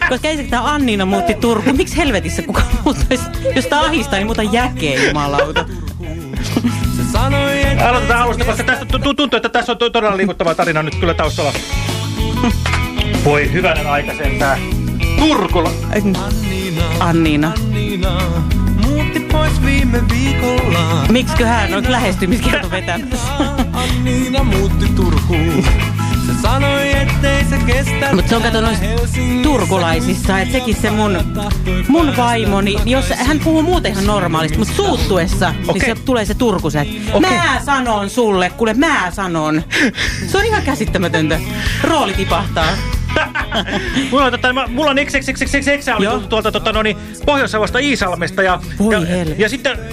Koska ensin tämä Anniina muutti Turkuun. Miksi helvetissä kukaan muuttaisi? Jos tää ahistaa, niin muuta jäkeä, jumalauta. Aloitetaan alusta, koska tästä tu- tu- tuntuu, että tässä on to- todella liikuttava tarina nyt kyllä taustalla. Voi hyvänen aika sentään. Turkula. Anniina. Muutti pois viime viikolla. Miksikö hän on lähestymiskielto vetämässä? Anniina muutti Turkuun. Se sanoi, ettei se kestä. Mutta se on kato noista turkulaisissa, että sekin se mun, mun vaimoni, jos hän puhuu muuten ihan normaalisti, mutta suuttuessa, Okei. niin se tulee se turkuset. Okei. Mä sanon sulle, kuule mä sanon. Se on ihan käsittämätöntä. Rooli tipahtaa. mulla on, tota, mä- mulla on XXXXX oli tu- tuolta tota, no, niin, Pohjois-Savosta Iisalmesta ja, ja, ja sitten...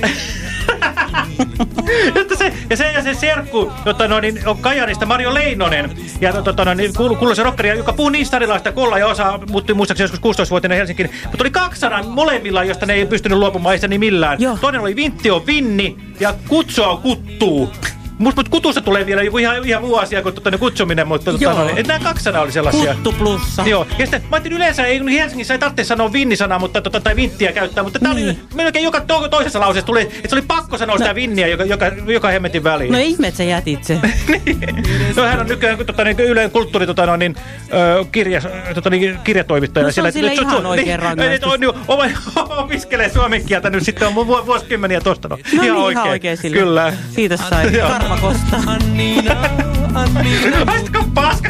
Että se, ja se ja se serkku tota, no, niin, on Kajanista Mario Leinonen ja tota, no, niin, kuulu, kuulu se rokkari, joka puhuu niin starilaista kolla ja osaa, muuttui muistaakseni joskus 16-vuotiaana Helsinkiin. Mutta oli kaksi sanaa molemmilla, josta ne ei pystynyt luopumaan ei se niin millään. Joo. Toinen oli Vintti on Vinni ja Kutsu on Kuttuu. Musta mut kutusta tulee vielä ihan, ihan muu asia kuin ne kutsuminen, mutta Joo. no, niin, nämä kaksi sanaa oli sellaisia. Kuttu plussa. Joo, ja sitten mä ajattelin yleensä, ei, Helsingissä ei tarvitse sanoa vinnisanaa mutta, tota, tai vinttiä käyttää, mutta tää Niin. oli melkein joka to toisessa lauseessa tuli, että se oli pakko sanoa sitä vinniä joka, joka, joka hemmetin väliin. No ihme, että sä jätit se. No hän on nykyään tota, niin, Ylen kulttuuri tota, no, niin, kirja, tota, niin, kirjatoimittaja. No se on sille ihan su- oikein niin, rangaistus. niin, niin, opiskelee suomen kieltä nyt sitten on vu- vuosikymmeniä tosta. No, No niin, ihan oikein sille. Kyllä. Siitä sai Joo. karma kostaa. Haistakaa paska!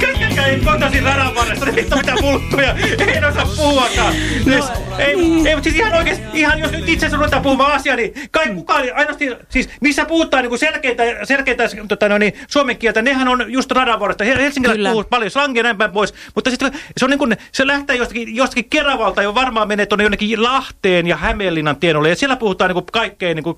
Kaikkea ei kotoisin radan varresta, niin vittu mitä mulkkuja. Ei osaa puhuakaan. Siis, ei, ei, mutta siis ihan oikeesti, ihan jos nyt itse ruvetaan puhumaan asiaa, niin kai kukaan, ainoastaan, siis missä puhutaan niin kuin selkeitä, selkeitä tota, no, niin, suomen kieltä, nehän on just radan varresta. Hel- Helsingiläiset puhuu paljon slangia ja näin päin pois, mutta sitten se on niin kuin, se lähtee jostakin, jostakin Keravalta jo varmaan menee tuonne jonnekin Lahteen ja Hämeenlinnan tienolle, ja siellä puhutaan niin kuin kaikkein niin kuin,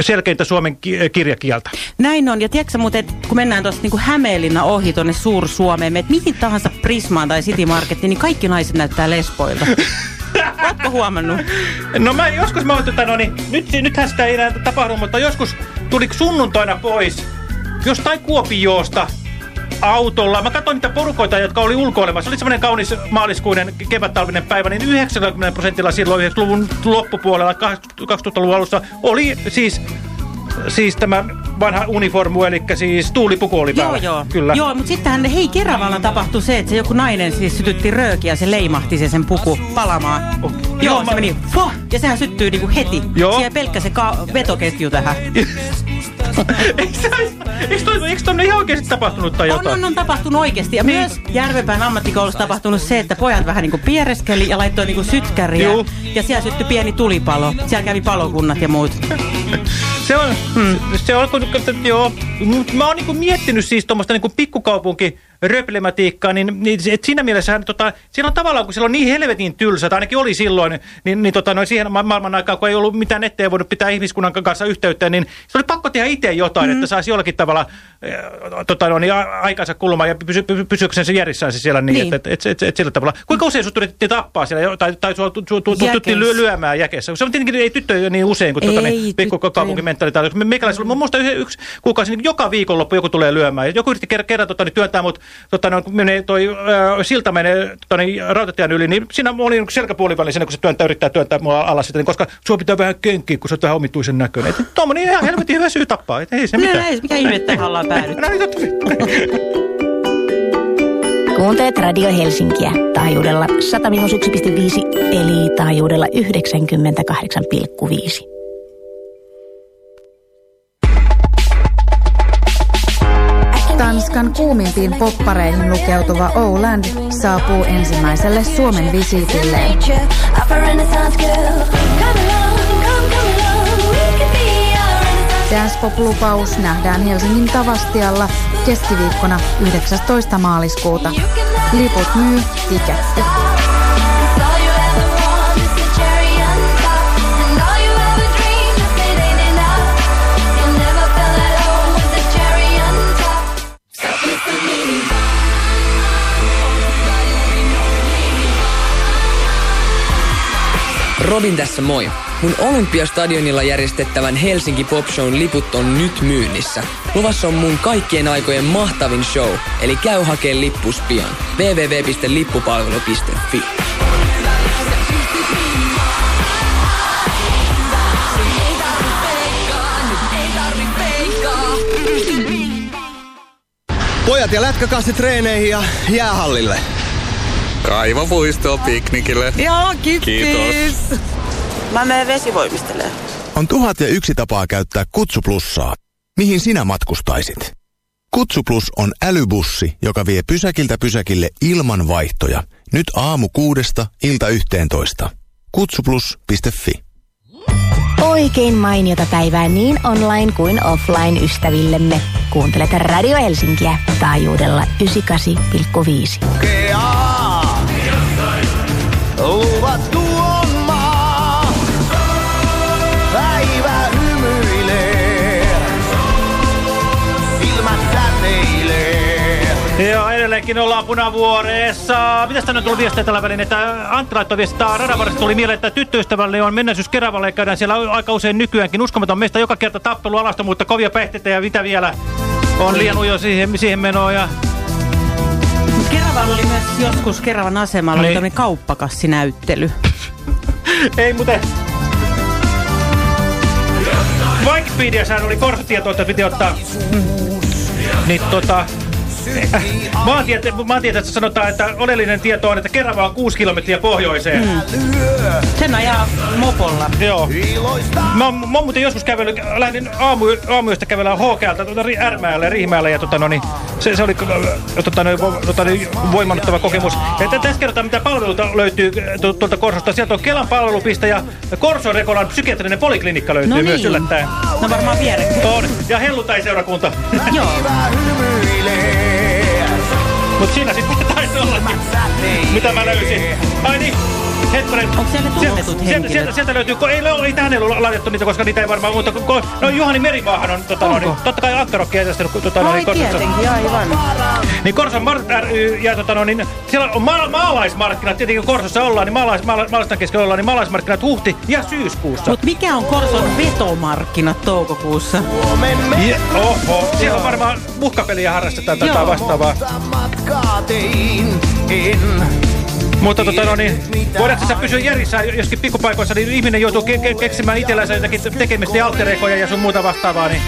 selkeintä suomen ki- kirjakieltä. Näin on. Ja tiedätkö muuten, että kun mennään tuosta niin Hämeenlinna ohi tuonne Suur-Suomeen, meet mihin tahansa Prismaan tai City Marketiin, niin kaikki naiset näyttää lesboilta. Ootko huomannut? No mä joskus mä oon, tota, no niin, nyt, nythän sitä ei enää tapahdu, mutta joskus tuli sunnuntaina pois jostain Kuopiosta autolla. Mä katsoin niitä porukoita, jotka oli ulkoilemassa. Oli semmoinen kaunis maaliskuinen kevättalvinen päivä, niin 90 prosentilla silloin 90-luvun loppupuolella, 2000-luvun alussa, oli siis, siis tämä vanha uniformu, eli siis tuulipuku oli Joo, päällä. joo. Kyllä. Joo, mutta sittenhän, hei, Keravalla tapahtui se, että se joku nainen siis sytytti röökiä ja se leimahti se sen puku palamaan. Oh. Joo, Joo, se mä- meni, foh, ja sehän syttyy niinku heti. Joo. Siellä pelkkä se vetoketju tähän. Eikö toi- tonne ihan oikeasti tapahtunut tai On, jotain? on, on tapahtunut oikeasti. Ja Niin. myös Järvenpään ammattikoulussa tapahtunut se, että pojat vähän niin kuin piereskeli ja laittoi niin kuin sytkäriä. Juu. Ja siellä syttyi pieni tulipalo. Siellä kävi palokunnat ja muut. Se on, hmm. se on, kun, joo, mä oon niinku miettinyt siis tuommoista niinku pikkukaupunki röplematiikkaa, niin, niin et siinä mielessä tota, siellä on tavallaan, kun siellä on niin helvetin tylsä, tai ainakin oli silloin, niin, niin tota, no, siihen ma maailman aikaan, kun ei ollut mitään netteä voinut pitää ihmiskunnan kanssa yhteyttä, niin se oli pakko tehdä itse jotain, mm. että saisi jollakin tavalla äh, tota, no, niin, aikansa kulumaan ja pysy, py, pysyykö se järjissään se siellä niin, Niin. että et, et, et, et, sillä tavalla. Kuinka usein sut yritettiin tappaa siellä, tai, tai Jäkeissä. tuttiin lyö, lyömään jäkessä? Se on tietenkin ei tyttöjä niin usein kuin tuota, niin, pikkukaupunkimentalitaali. Meikäläisellä on muista yksi, yksi kuukausi, niin joka viikonloppu joku tulee lyömään. Ja Joku yritti kerran, kerran tota, niin työntää mut, tota, no, kun menee toi, äh, silta menee tota, niin, rautatien yli, niin siinä oli niin selkäpuolivälisenä, kun se työntää, yrittää työntää mua alas sitä, niin koska sua pitää vähän kenkiä, kun sä oot vähän omituisen näköinen. Tuommoinen ihan helvetin hyvä syy tappaa, et, ei se No, mitään. ei, mikä ihme, että ollaan päädytty. No niin, totta. Kuuntelet Radio Helsinkiä taajuudella 101,5 eli taajuudella 98,5. Tanskan kuumimpiin poppareihin lukeutuva Oland saapuu ensimmäiselle Suomen visiitilleen. Dancepop-lupaus nähdään Helsingin Tavastialla keskiviikkona 19. maaliskuuta. Liput myy Tiketti. Robin tässä moi. Mun Olympiastadionilla järjestettävän Helsinki Pop Shown liput on nyt myynnissä. Luvassa on mun kaikkien aikojen mahtavin show, eli käy hakee lippus pian. www.lippupalvelu.fi Pojat ja lätkäkassi treeneihin ja jäähallille. Kaivopuistoon piknikille. Joo, kiitos. Kiitos. Mä menen vesivoimistelemaan. On tuhat ja yksi tapaa käyttää Kutsuplussaa. Mihin sinä matkustaisit? Kutsuplus on älybussi, joka vie pysäkiltä pysäkille ilman vaihtoja. Nyt aamu kuudesta ilta yhteentoista. Kutsuplus.fi Oikein mainiota päivää niin online kuin offline ystävillemme. Kuuntelet Radio Helsinkiä taajuudella 98,5. Luvattu Joo, edelleenkin ollaan punavuoreessa. Mitäs tänne on tullut viestejä tällä välin, että Antti laittoi viestiä radavarasta tuli mieleen, että tyttöystävälle on mennäisyys Keravalle ja käydään siellä aika usein nykyäänkin. Uskomaton meistä joka kerta tappelu alasta, mutta kovia päihteitä ja mitä vielä on liian ujo siihen, siihen menoon. Ja... Keravalla oli myös joskus Keravan asemalla Niin. oli kauppakassinäyttely. Ei muuten. Wikipediassahan oli korsatietoa, että piti ottaa. Niin tota... Maantiete, maantieteessä sanotaan, että oleellinen tieto on, että Kerava on 6 kilometriä pohjoiseen. Mm. Sen ajaa mopolla. Joo. Mä, oon- mä oon muuten joskus kävellyt, lähdin aamu, aamuyöstä kävellä HKlta tuota Ri- Ärmäälle ja Riihimäelle ja tota, no, niin, se, se oli tota, no, tota, niin, voimannuttava kokemus. Ja tässä kerrotaan, mitä palveluita löytyy äh, tu, tuolta Korsosta. Sieltä on Kelan palvelupiste ja Korson Rekolan psykiatrinen poliklinikka löytyy No myös niin. yllättäen. No varmaan vierekkäin. On. Ja helluntai-seurakunta. Joo. Mut siinä sitten taisi ollakin. Mitä mä löysin? Ai niin. Hetkinen. Onko siellä tunnetut sieltä, sieltä, henkilöt? sieltä, sieltä löytyy, ko- ei, ei tähän ei ole laitettu niitä, koska niitä ei varmaan muuta. No Juhani Merimaahan on, tota, no, niin, totta kai Akkarokki järjestänyt tota, no, Ai niin, tietenkin, aivan. Niin Korson Mart ry ja tota, no, niin, siellä on ma maalaismarkkinat, tietenkin kun Korsossa ollaan, niin maalais, maala, maalaisten keskellä ollaan, niin maalaismarkkinat huhti ja syyskuussa. Mut mikä on Korson vetomarkkinat toukokuussa? Ja, oho, siellä on varmaan muhkapeliä harrastetaan Joo. vastaavaa. Matkaa tein, en. Mutta tota, no, niin, voidaanko sä pysyä järjissä joskin pikkupaikoissa, niin ihminen joutuu ke ke keksimään itsellänsä jotakin tekemistä ja alterekoja ja sun muuta vastaavaa, niin...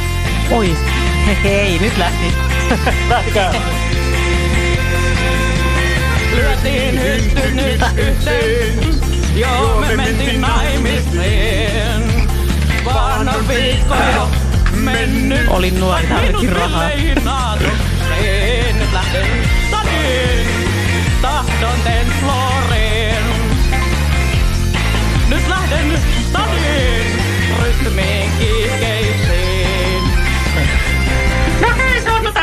Oi, hei, nyt lähti. Lähtikää. Lyötiin hytty nyt yhteen. Joo, me mentiin naimisiin. Vaan on viikko jo mennyt. Olin nuori, tarvitsin rahaa. Nyt stadiin. Tahdon teen floriin. Nyt lähden stadiin. Rytmiin kiihkeisiin. No hei, se on tota...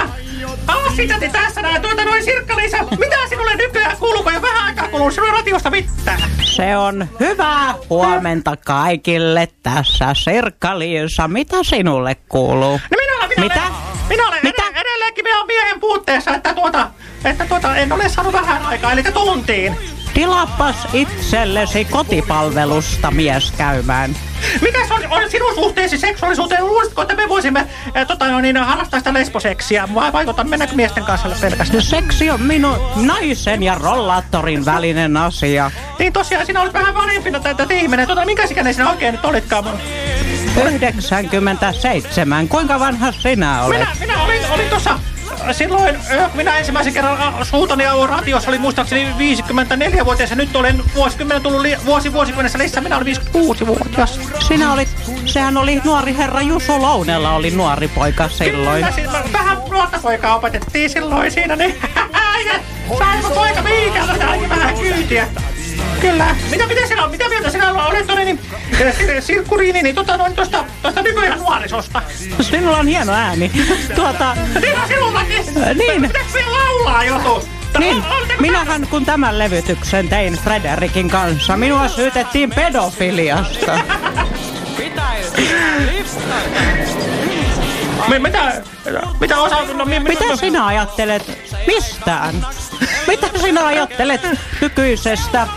Aassitati tässä näin, tuota noin Sirkka-Liisa. Mitä sinulle nykyään kuuluuko jo vähän aikaa kuluu sinun radiosta mitään? Se on hyvää huomenta kaikille tässä Sirkka-Liisa. Mitä sinulle kuuluu? No minä olen, minä Mitä? olen, minä olen Mitä? Miehen puutteessa, että tuota, että tuota, en ole saanut vähän aikaa, eli tuntiin. Tilapas itsellesi kotipalvelusta mies käymään. Mikäs on, on sinun suhteesi seksuaalisuuteen? Luulisitko, että me voisimme äh, tota, no, niin, harrastaa sitä lesboseksiä vai vaikuttaa mennäkö miesten kanssa pelkästään? Seksi on minun naisen ja rollaattorin välinen asia. Niin tosiaan, sinä olet vähän vanhempina tätä ihminen. Tota, minkä ikäinen sinä oikein nyt olitkaan? 97. Kuinka vanha sinä olet? Minä, minä olin, olin tuossa silloin, minä ensimmäisen kerran suutani radiossa oli muistaakseni 54-vuotias ja nyt olen vuosikymmenen tullut li, vuosi vuosikymmenessä lisää, minä olin 56-vuotias. Sinä olit, sehän oli nuori herra Juso Lounella oli nuori poika silloin. Kyllä, vähän nuorta poikaa opetettiin silloin siinä, niin saimme poika ainakin vähän kyytiä. Kyllä. Mitä, mitä sinä, mitä mieltä sinä olet tuonne niin, eh, Sirkkuriini, niin tota noin tuosta, tuosta nykyajan nuorisosta? Sinulla on hieno ääni. Tuota, Niin on sinullakin. Niin. Pitäis vielä laulaa joku? Niin, minähän kun tämän levytyksen tein Frederikin kanssa, minua syytettiin pedofiliasta. Mi- Mitä, mitä osa... No, mi, mi, Mitä sinä ajattelet mistään? Mitä sinä ajattelet nykyisestä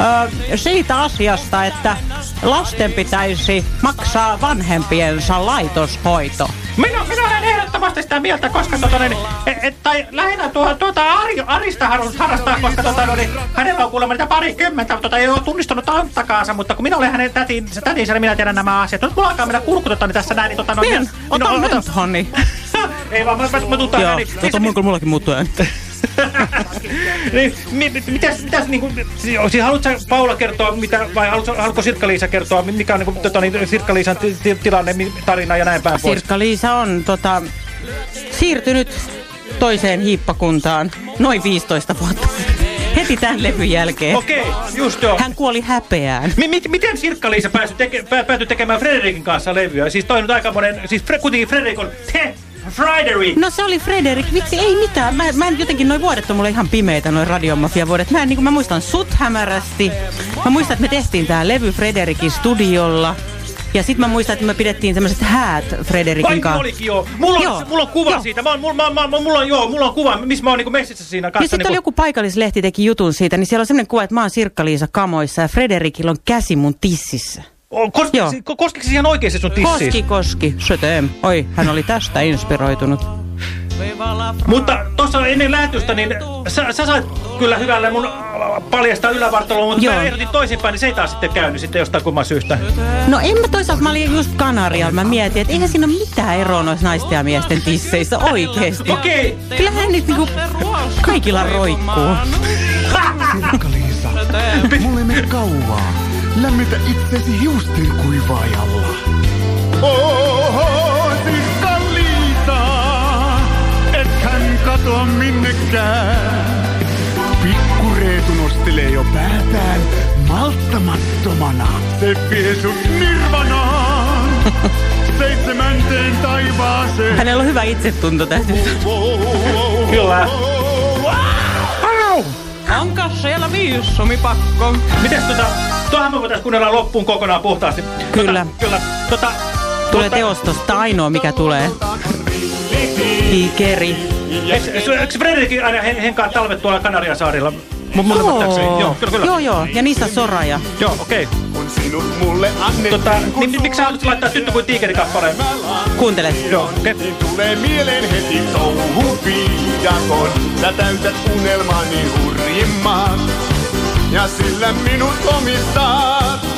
ö, siitä asiasta, että lasten pitäisi maksaa vanhempiensa laitoshoito? Minä, minä olen ehdottomasti sitä mieltä, koska tota, niin, et, et, tai lähinnä tuo, tuota Ari, Arista harrastaa, koska tota, no, niin, hänellä on kuulemma niitä parikymmentä, tota, ei ole tunnistanut Anttakaansa, mutta kun minä olen hänen tätin, se tätinsä, niin minä tiedän nämä asiat. Nyt mulla alkaa mennä kurkutottani tässä näin, niin tota, no, Niin, minä- ota minä- nyt, ota- Honni. Ei vaan, mä, mä, mä tutan Joo, ääni. tota mulla mullakin muuttuu ääni. niin, mi, mi- mitäs, mitäs niinku, si, siis haluatko Paula kertoa, mitä, vai haluatko, Sirkka-Liisa kertoa, mikä on niinku, tota, niin, Sirkka-Liisan ti, ti, tilanne, tarina ja näin päin pois? Sirkka-Liisa on tota, siirtynyt toiseen hiippakuntaan noin 15 vuotta. Heti tämän levyn jälkeen. Okei, just joo. Hän kuoli häpeään. Mi miten Sirkka-Liisa pääsy teke pää päätyi tekemään Frederikin kanssa levyä? Siis toi on aikamoinen, siis Fre kuitenkin Frederik on te Frederick. No se oli Frederik, vitsi ei mitään. Mä, mä en jotenkin, noin vuodet on mulle ihan pimeitä, noin radiomafia vuodet. Mä, en, niin kuin, mä muistan sut hämärästi. Mä muistan, että me tehtiin tää levy Frederikin studiolla. Ja sit mä muistan, että me pidettiin semmoiset häät Frederikin kanssa. olikin joo. Mulla on, Joo. mulla on kuva Joo. siitä. Mä, oon- mulla, mä, mä, mulla on, joo, mulla on kuva, missä mä oon niinku messissä siinä Ja kanssa. sitten niinku, oli joku paikallislehti teki jutun siitä, niin siellä on semmoinen kuva, että mä oon Sirkka-Liisa kamoissa ja Frederikilla on käsi mun tississä. Joo. koskiko se ihan oikein se sun tissiin? Koski, koski, söteem. Oi, hän oli tästä inspiroitunut. Mutta tuossa ennen lähetystä, niin sä, sä sait kyllä hyvälle mun paljasta ylävartaloa, mutta Joo. mä ehdotin toisinpäin, niin se ei taas sitten käynyt sitten jostain kumman syystä. No en mä toisaalta, mä olin just Kanarialla. Mä mietin, että eihän siinä ole mitään eroa noissa naisten ja miesten tisseissä oikeesti. Okei. Kyllähän nyt niinku kaikilla roikkuu. Sirkka-Liisa, mulle kauaa. Lämmitä itsesi hiusten kuivaajalla. Oho, Sirkka-Liisa, ethän katoa minnekään. Pikku Reetu nostelee jo päätään malttamattomana. Se vie sut nirvanaan, seitsemänteen taivaaseen. Hänellä on hyvä itsetunto täytyy Kyllä. Onko siellä viissumipakko? Mites tota, tuohan me voitais kuunnella loppuun kokonaan puhtaasti. Kyllä. Tota, kyllä. Tota, Tulee teostosta ainoa, mikä tulee. Ikeri. Eikö Fredrikin aina hen, henkaa talvet tuolla Kanariasaarilla? Mun, mun ymmärtääkseni. Joo, kyllä, kyllä. Joo, joo. Ja niissä Soraja. Joo, okei. Kun sinut mulle annettiin, Tota, niin, niin, miksi sä haluat laittaa tyttö kuin tiikeri kappaleen? Kuuntele. Joo, okei. Niin tulee mieleen heti touhupiiakon. Sä täytät unelmani hurjimmat. Ja sillä minut omistat.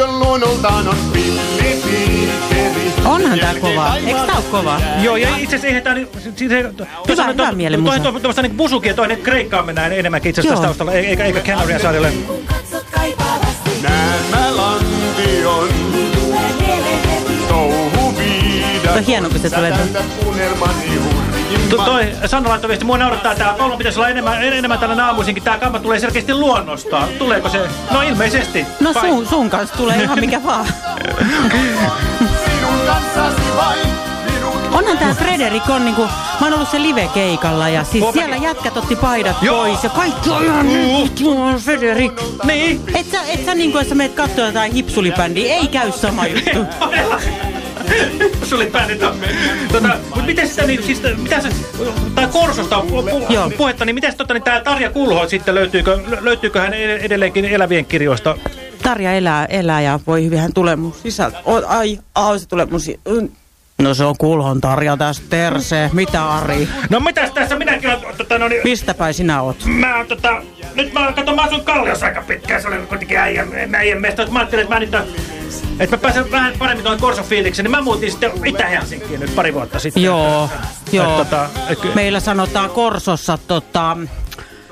Kun luonnoltaan on pillitiikeri. Onhan tää kova. Eikö tää oo kova? Joo, ja itse asiassa eihän tää niin... Hyvä- hyvä mielen musa. Tuosta niin busuki ja toinen kreikkaan mennään enemmänkin itse asiassa taustalla, ei- eikä, eikä Kanariasaarille. Näen mä lantion. Touhuviidakon. Toi on hieno, kun se tulee Sä täytät unelmani Tu- toi Sanna laittoi viesti, mua naurattaa tää kolma pitäisi olla enemmän, enemmän tällä aamuisinkin. Tää kamma tulee selkeästi luonnosta. Tuleeko se? No ilmeisesti. No Vai- sun, sun kanssa tulee ihan mikä vaan. Onhan tää Frederik on niinku, mä oon ollut se live-keikalla ja siis Oon siellä jätkät otti paidat Joo. pois ja kaikki on ihan nyt, joo, Frederik. Niin. Et sä, et sä niinku, jos sä meet kattoo jotain hipsulibändiä, ei käy sama juttu. Bändit on. Tota, mut miten sitä niin, siis, mitä se, tai Korsosta on pu, Joo. pu, puhetta, niin miten tota, niin tää Tarja Kulho sitten löytyykö, lö- löytyykö hän ed- edelleenkin elävien kirjoista? Tarja elää, elää ja voi hyvin, hän tulee mun sisältä. O, ai, ai, se tulee mun si No se on Kulhon Tarja tästä terse. Mitä Ari? No mitäs tässä minäkin on, tota, no niin, Mistä päin sinä oot? Mä oon tota, nyt mä katson, mä asun Kalliossa aika pitkään, se oli kuitenkin äijän, äijän mestä. Mä ajattelin, että mä nyt, että mä pääsen vähän paremmin tuon Korson fiilikseen, niin mä muutin sitten Itä-Helsinkiin nyt pari vuotta sitten. Joo, Et, joo. tota, et, ky- Meillä sanotaan Korsossa tota,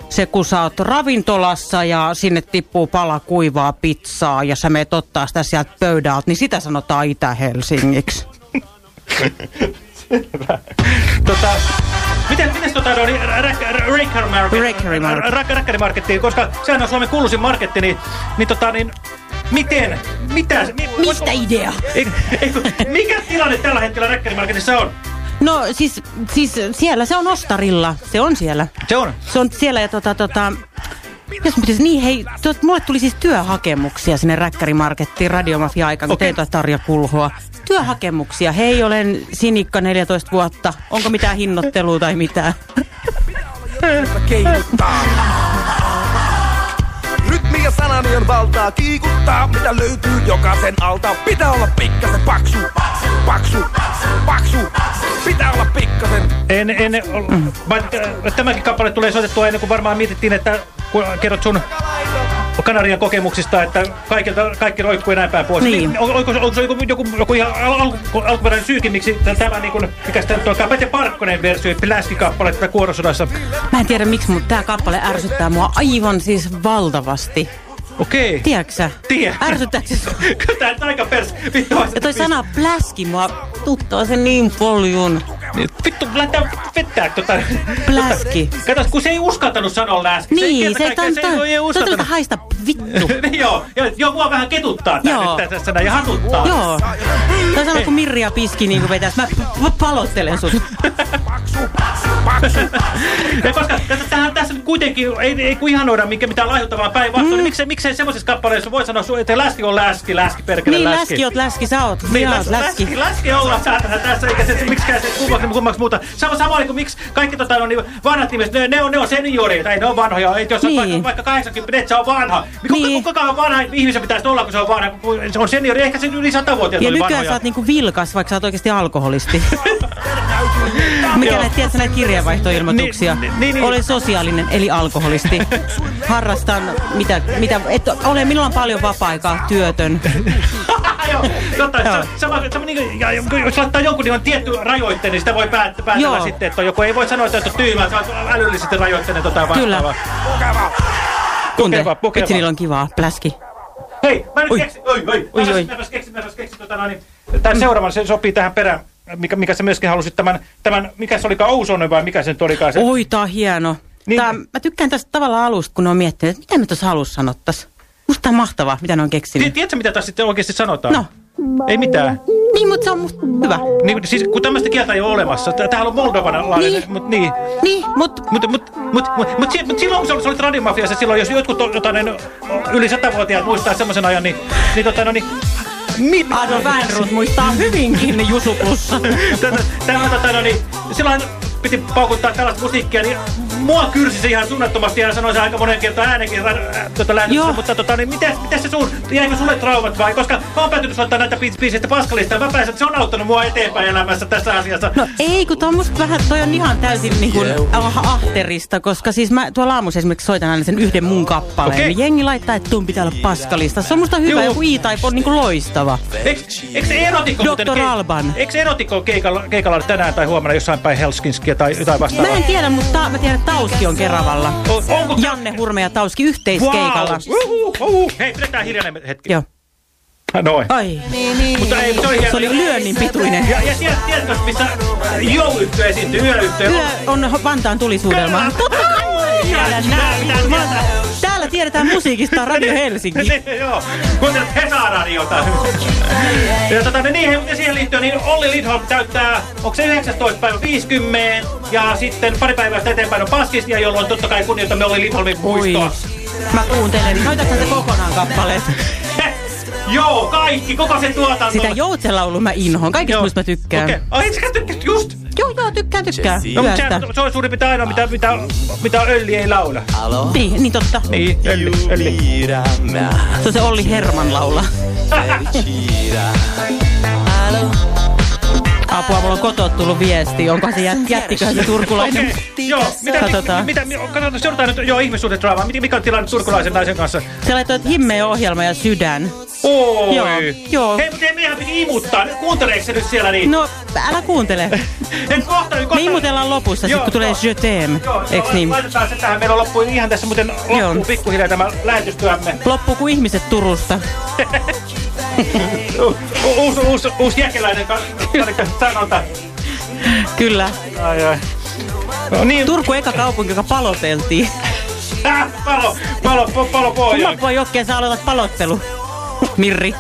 se kun sä oot ravintolassa ja sinne tippuu pala kuivaa pizzaa ja sä meet ottaa sitä sieltä pöydältä, niin sitä sanotaan Itä-Helsingiksi. tota, miten, miten tota, no, niin, Raker Market, koska sehän on Suomen kuuluisin marketti, niin, niin tota, niin, miten, mitä, mi, Mistä idea? Ei, mikä tilanne tällä hetkellä Rakery Marketissa on? No siis, siis siellä se on Ostarilla, se on siellä. Se on? Se on siellä ja tota, tota, jos mä pitäis, niin hei, tot, mulle tuli siis työhakemuksia sinne Räkkärimarkettiin Radiomafia-aikaan, kun Okei. tein tuota Tarja Kulhoa. Työhakemuksia. Hei, olen Sinikka 14 vuotta. Onko mitään hinnoittelua tai mitään? Rytmi ja sanani on valtaa kiikuttaa, mitä löytyy jokaisen alta. Pitää olla pikkasen paksu, paksu, paksu. Pitää olla pikkasen. En, en, mm. tämäkin kappale tulee soitettua ennen kuin varmaan mietittiin, että kun kerrot sun Kanarian kokemuksista, että kaikilta, kaikki roikkuu näin päin pois. Niin. On, onko, onko se joku, joku, joku ihan al, al, alkuperäinen syykin, miksi tämä, niin kuin, mikä sitä nyt on, Pete Parkkonen versio, Pläskikappale tätä kuorosodassa. Mä en tiedä miksi, mutta tää kappale ärsyttää mua aivan siis valtavasti. Okei. Tiedätkö sä? Tiedän. Ärsyttääkö? Kyllä nyt aika pers... Vittu, Ja toi sana pläski mua satuttaa se niin paljon. Niin, Vittu, lähtee vettää tota... Pläski. Kato, kun se ei uskaltanut sanoa läski. se ei Niin, kerta se, se ei, ei uskaltanut. tää, haista vittu. Niin, joo, joo, joo, mua vähän ketuttaa tää Joo. nyt tässä näin ja hatuttaa. Joo. Tai sama kuin Mirja Piski niin kuin vetäis. Mä p- palottelen sut. Ja koska tässä, tähän, tässä nyt kuitenkin ei, ei kun ihanoida mikä, mitään laihuttavaa päinvastoin, mm. niin miksei, miksei semmoisessa kappaleessa voi sanoa, että läski on läski, läski, perkele Niin, läski. läski oot läski, sä oot. Niin, läski. läski, läski olla saatana tässä, eikä se, se miksikään se kummaksi, kummaksi muuta. Sama, samoin kuin miksi kaikki tota, no, niin vanhat ihmiset, ne, ne, on, ne on senioreita, ei ne on vanhoja. Ei, jos on Niin. vaikka, vaikka 80, että se on vanha. Kuka, niin. kuka on vanha ihmisen pitäisi olla, kun se on vanha? Kun se on seniori, ehkä se yli 100-vuotiaat Ja oli nykyään vanhoja. sä oot niinku vilkas, vaikka sä oot oikeesti alkoholisti. Mikä näet, tiedätkö näitä kirjeenvaihtoilmoituksia? Niin, niin, niin. Olen sosiaalinen, eli alkoholisti. Harrastan, mitä, mitä, et ole, minulla on paljon vapaa-aikaa, työtön. Joo, totta, Joo. sama, sama niin kuin, ja, jos laittaa jonkun niin on tietty rajoitteen, niin sitä voi päät, päätellä Joo. sitten, että joku ei voi sanoa, että on tyhmä, se on älyllisesti rajoitteinen tota Kyllä. vastaava. Tunte, Pukeva, pukeva. vitsi niillä on kivaa, pläski. Hei, mä nyt Oi. keksin, oi, oi, Oi, mäpäs, oi. mäpäs keksin, mäpäs keksin, tota noin, tämän seuraavan, se sopii tähän perään, mikä, mikä sä myöskin halusit tämän, tämän mikä se olikaan, Ousonen vai mikä se nyt olikaan se? Oi, tää on hieno. Niin. Tää, mä tykkään tästä tavallaan alusta, kun ne on miettinyt, että mitä me tuossa alussa sanottais. Musta tää on mahtavaa, mitä ne on keksinyt. Tiedätkö, mitä tässä sitten oikeasti sanotaan? No. Ei mitään. Niin, mutta se on musta hyvä. Niin, siis, kun tämmöistä kieltä ei ole olemassa. Tää- Täällä on moldovanalainen, Niin. mutta niin. Niin, mut... Mutta mut, mut, mut, mut, mut silloin, kun sä olit- olit radiomafiassa, silloin jos jotkut jotain niin, yli satavuotiaat muistaa semmoisen ajan, niin, niin, tota, no, niin mit, Adolf Ehrnrooth muistaa hyvinkin Jusu Plussa. Tämä, tämä, tota, no, niin, silloin piti paukuttaa tällaista musiikkia, niin mua kyrsi se ihan suunnattomasti ja sanoi se aika monen kertaan äänenkin äh, tota, läännissä, mutta tota, niin, miten, miten se sun, jäikö sulle traumat vai? Koska mä oon päätynyt soittaa näitä biis- biisistä paskalista ja mä pääsen, että se on auttanut mua eteenpäin elämässä tässä asiassa. No ei, kun toi on musta vähän, toi on ihan täysin niin kuin ah, ahterista, koska siis mä tuolla aamussa esimerkiksi soitan aina sen yhden mun kappaleen. Okei. Niin jengi laittaa, että tuon pitää olla paskalista. Se on musta hyvä, Juu. joku E-Type on niin kuin loistava. Eikö se erotikko Dr. Alban. Eikö se erotikko keikalla, keikalla ole tänään tai huomenna jossain päin Helsinkiä tai jotain Mä vastaavaa? en tiedä, mutta ta mä tiedän, että Tauski on Keravalla. Onko Janne Hurme ja Tauski yhteiskeikalla. Wow. Uhu, uhu. Hei, pidetään hiljainen hetki. Joo. Noin. Ai. Mutta ei, se oli, Se oli lyönnin pituinen. Ja, ja tiedät, tiedätkö, missä jouluyhtiö esiintyy, yöyhtiö? Yö on Vantaan tulisuudelma. Totta kai! Täällä, näin. Mä- Täällä tiedetään musiikista Radio Helsinki. Niin, Joo, kuuntelet Hesa-radiota. Ja tota, niin, mutta siihen liittyen, niin Olli Lindholm täyttää, onko se 19. päivä 50, ja sitten pari päivää sitä eteenpäin on Paskistia, jolloin totta kai kunnioitamme Olli Lindholmin muistoa. Mä kuuntelen. Soitatko se kokonaan kappaleet? Joo, kaikki, koko se tuotanto. Sitä joutsenlaulu mä inhoon. Kaikista muista mä tykkään. Okei, ai sä tykkäät just? Joo, joo, tykkään, tykkään. No, mutta Yöstä. se, se on suurin piirtein ainoa, mitä, mitä, mitä Ölli ei laula. Niin, niin totta. Niin, Ölli, Ölli. Se on se Olli Herman laula. Apua, mulla on kotoa tullut viesti. Onko se jät, jättiköhän se turkulainen? Okei, Joo, mitä, Katsotaan. mitä, mitä, katsotaan, seurataan nyt, joo, ihmissuhdedraamaa. Mikä mikä on tilanne turkulaisen naisen kanssa? Se laittoi, että himmeä ohjelma ja sydän. Oi. Joo, joo. Hei, mutta ei meidän piti imuttaa. Kuunteleeko se nyt siellä niin? No, älä kuuntele. En kohta, kohta. Me imutellaan lopussa, sit kun tulee Je t'aime. Joo, niin? laitetaan se tähän. Meillä loppuu ihan tässä muuten loppuu Joo. pikkuhiljaa tämä lähetystyömme. Loppuu kuin ihmiset Turusta. Uusi, uusi, uusi jäkeläinen sanonta. Kyllä. Ai, ai. No niin. Turku eka kaupunki, joka paloteltiin. Häh, palo, palo, palo, palo pohjaan. Kumman voi jokkeen sä aloitat palottelu? Mirri.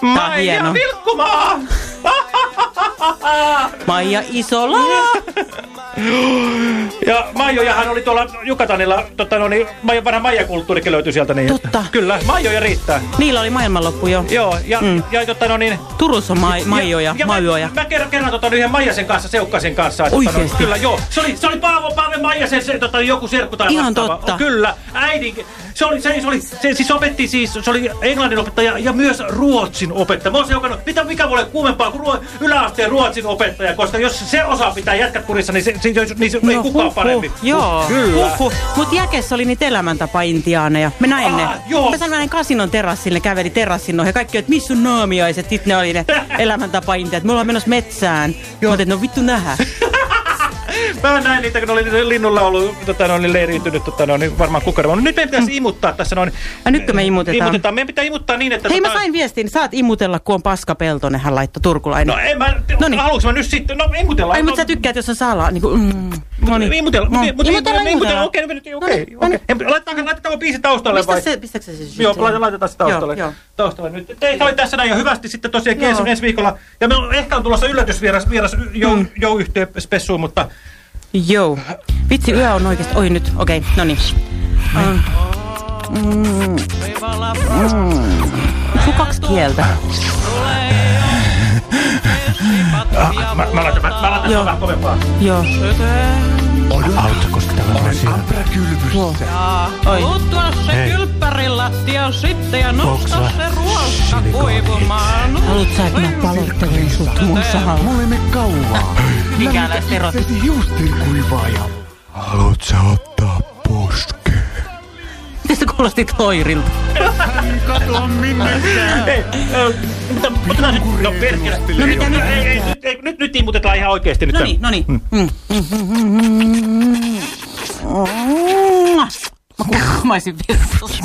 Maija hieno. Vilkkumaa! Maija Isola. Ja Maijojahan oli tuolla Jukatanilla, totta no niin, Maija, vanha Maija-kulttuurikin löytyi sieltä niin. Totta. Kyllä, Maijoja riittää. Niillä oli maailmanloppu jo. Joo, ja, Mm. ja totta no niin. Turussa on mai, Maijoja, ja Maijoja. Mä, mä kerran, kerran tota, yhden Maijasen kanssa, Seukkasen kanssa. että, Tota, no, Oikeesti? kyllä, joo. Se oli, se oli Paavo Paave Maijasen se, tota, joku serkku tai Ihan vastaava. totta. Kyllä, äidin. Se oli, se, se oli, se siis opetti siis, se oli englannin opettaja ja myös ruotsin opettaja. Mä oon seukannut, mitä mikä voi olla kuumempaa kuin ruo, ruotsin opettaja, koska jos se osaa pitää jätkät kurissa, niin se, se, se, niin se ei kukaan parempi. Joo, Kyllä. huhhuh. Mut Jäkessä oli niitä elämäntapa-intiaaneja. Me näin ne. Ah, joo. Mä sanoin kasinon terassille, ne käveli terassin ohi ja kaikki, että missä on naamiaiset. Sitten ne oli ne elämäntapa-intiaat. Me ollaan menossa metsään. Mä otin, että no vittu nähä. Mä näin niitä, kun oli linnulla ollut tota, noin, leiriytynyt tota, noin, varmaan kukkaroon. Nyt meidän pitäisi imuttaa tässä noin. Ja nytkö me imutetaan? Imutetaan. Meidän pitää imuttaa niin, että... Hei, tota, mä sain viestin. Saat imutella, kun on paskapeltonen, hän laittoi turkulainen. No en mä... Noniin. Haluanko mä nyt sitten... No imutellaan. Ai, no, mutta sä tykkäät, jos on salaa. Niin kuin, mm. No niin. Imutella, No. Imutella, imutella, imutella. okei, okei, okei. Laitetaanko laitetaanko biisi taustalle vai? se, pistäkö se siis? Joo, laitetaan, laitetaan se taustalle. Joo, joo. taustalle nyt. Teitä oli tässä näin jo hyvästi sitten tosiaan ensi, viikolla. Ja meillä on ehkä on tulossa yllätysvieras vieras jou, Mm. jouyhteenspessuun, mutta... Joo. Vitsi, yö on oikeasti... Oi nyt, okei, no niin. Mm. Mm. Kaksi kieltä. Ah, mä, mä laitan, mä, mä laitan vähän kovempaa. Joo. Auttaako sitä vähän siinä? Joo. Oi. Luuttua se Hei. kylppärin lattia sitten ja nosta se ruoska kuivumaan. Haluut sä, että mä palottelen sut mun sahalla? Me olemme kauaa. Minkäänlaista erot. Itsesi hiusten kuivaajalla. Haluat sä ottaa poskeen? Miten sä kuulostit loirilta? Hän katoa minnekään. Hei, ö, mutta otetaan nyt... No perkele. No mitä nyt? Ei, ei, nyt, ei, nyt, nyt imutetaan ihan oikeesti nyt. No niin, no niin. Mm. Mä kuumaisin virtus.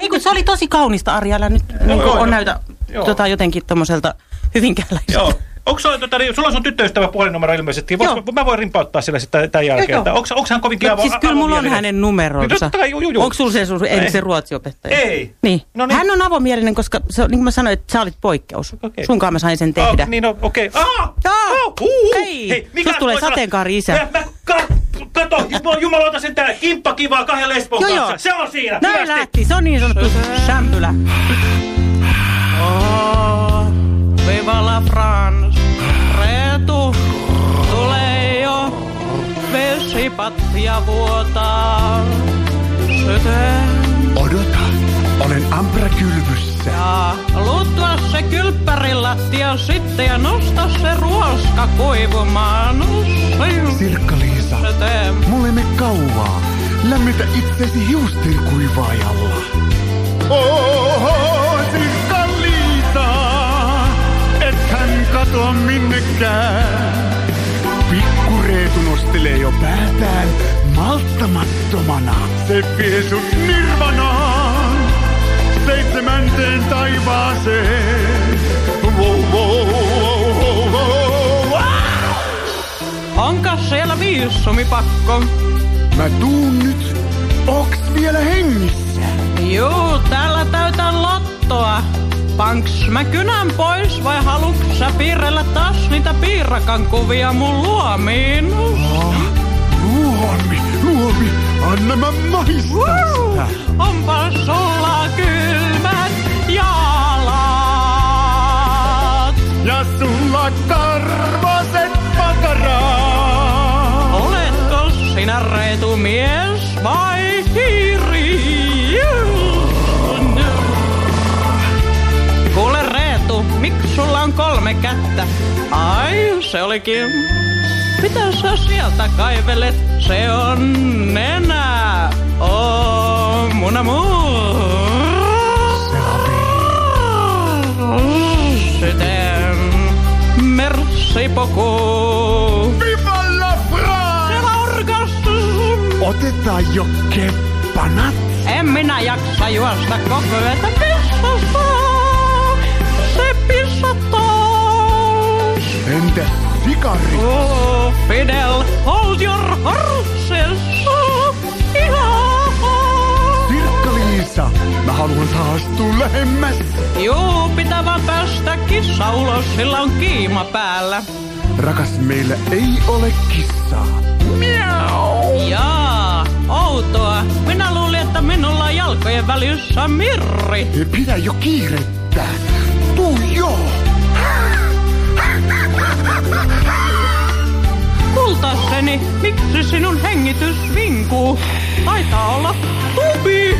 Ei kun se oli tosi kaunista Arjalla nyt niin joo, on näytä Joo. tota, jotenkin tommoselta hyvinkääläiseltä. Joo. Onko sulla, tota, niin, sulla on sun tyttöystävä puhelinnumero ilmeisesti. Vois, mä voin rimpauttaa sille sitten tämän jälkeen. Onko, onko hän kovinkin No, avo, siis kyllä mulla on hänen numeronsa. No, juu, juu. Onko sulla se sun, ei. Ei. se ruotsiopettaja? Ei. Niin. No niin. Hän on avomielinen, koska se, niin kuin mä sanoin, että sä olit poikkeus. Okei. Sunkaan mä sain sen tehdä. Oh, niin no, okei. Okay. Ah! Joo. Oh, uh, Hei, susta tulee sateenkaari-isä. Mä, mä, ka, kato, jumalauta sen tää kimppa kivaa kahden lesbon Joo, kanssa. joo. Se on siinä. Näin hyvästi. lähti, se on niin sanottu sämpylä. Oh, viva la France. Vesipatja vuotaa. Syteen. Odota, olen Ambra-kylvyssä. Ja luuttua se kylppärin lattia sitten ja nosta se ruoska kuivumaan. Sirkka-Liisa, Syteen. me kauaa. Lämmitä itsesi hiusten kuivaajalla. Oh, Sirkka-Liisa, ethän katoa minnekään. Reetu nostelee jo päätään malttamattomana. Se vie sut nirvanaan, seitsemänteen taivaaseen. Wow, wow, wow, wow, wow, wow. Onko siellä viisumipakko? Mä tuun nyt. Onks vielä hengissä? Juu, täällä täytän lottoa. Panks mä kynän pois vai haluuks sä piirrellä taas niitä piirakan kuvia mun luomiin? Luomi, luomi, anna mä maistaa sitä. Onpa sulla kylmät jalat. Ja sulla karvaset pakaraa. Oletko sinä Reetu mies vai sulla on kolme kättä? Ai, se olikin. Mitä sä sieltä kaivelet? Se on nenä. Oh, mun amor. Sydän. Merci beaucoup. Viva la France! Siellä orgasm. Otetaan jo keppanat. En minä jaksa juosta koko yötä pissassa. Entä sikari? Oh, Fidel, hold your horses. Ihan. Sirkka-Liisa, mä haluan saastua lähemmäs. Juu, pitää vaan päästä kissa ulos, sillä on kiima päällä. Rakas, meillä ei ole kissaa. Miau. Jaa, outoa. Minä luulin, että minulla on jalkojen välissä mirri. Pidä jo kiirettä. Kultaseni, miksi sinun hengitys vinkuu? Taitaa olla tubi.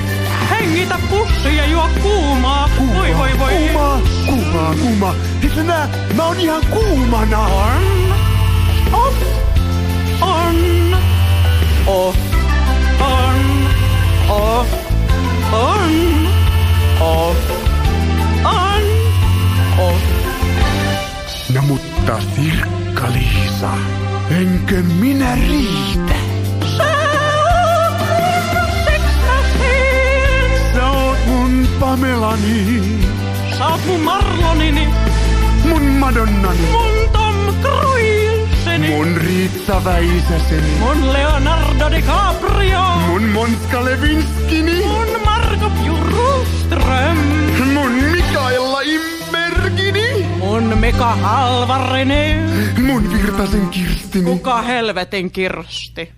Hengitä pussi ja juo kuumaa. Voi voi voi. Kuumaa, kuumaa, kuumaa. Eikö nää? Mä oon ihan kuumana. On, off, on, off, on, off, on, off, on, off. No mutta Sirkka-Liisa, Enkö minä riitä? Sä oot mun Pamelani. Sä oot mun Marlonini, Mun Madonnani. mun Tom Cruiseni, Mun Riitta Väisäseni. mun Leonardo DiCaprio, Mun Monska Levinskini. mun Marko Bjuruström, Mika Halvarinen. Mun Virtasen Kirstini. Kuka helvetin Kirsti?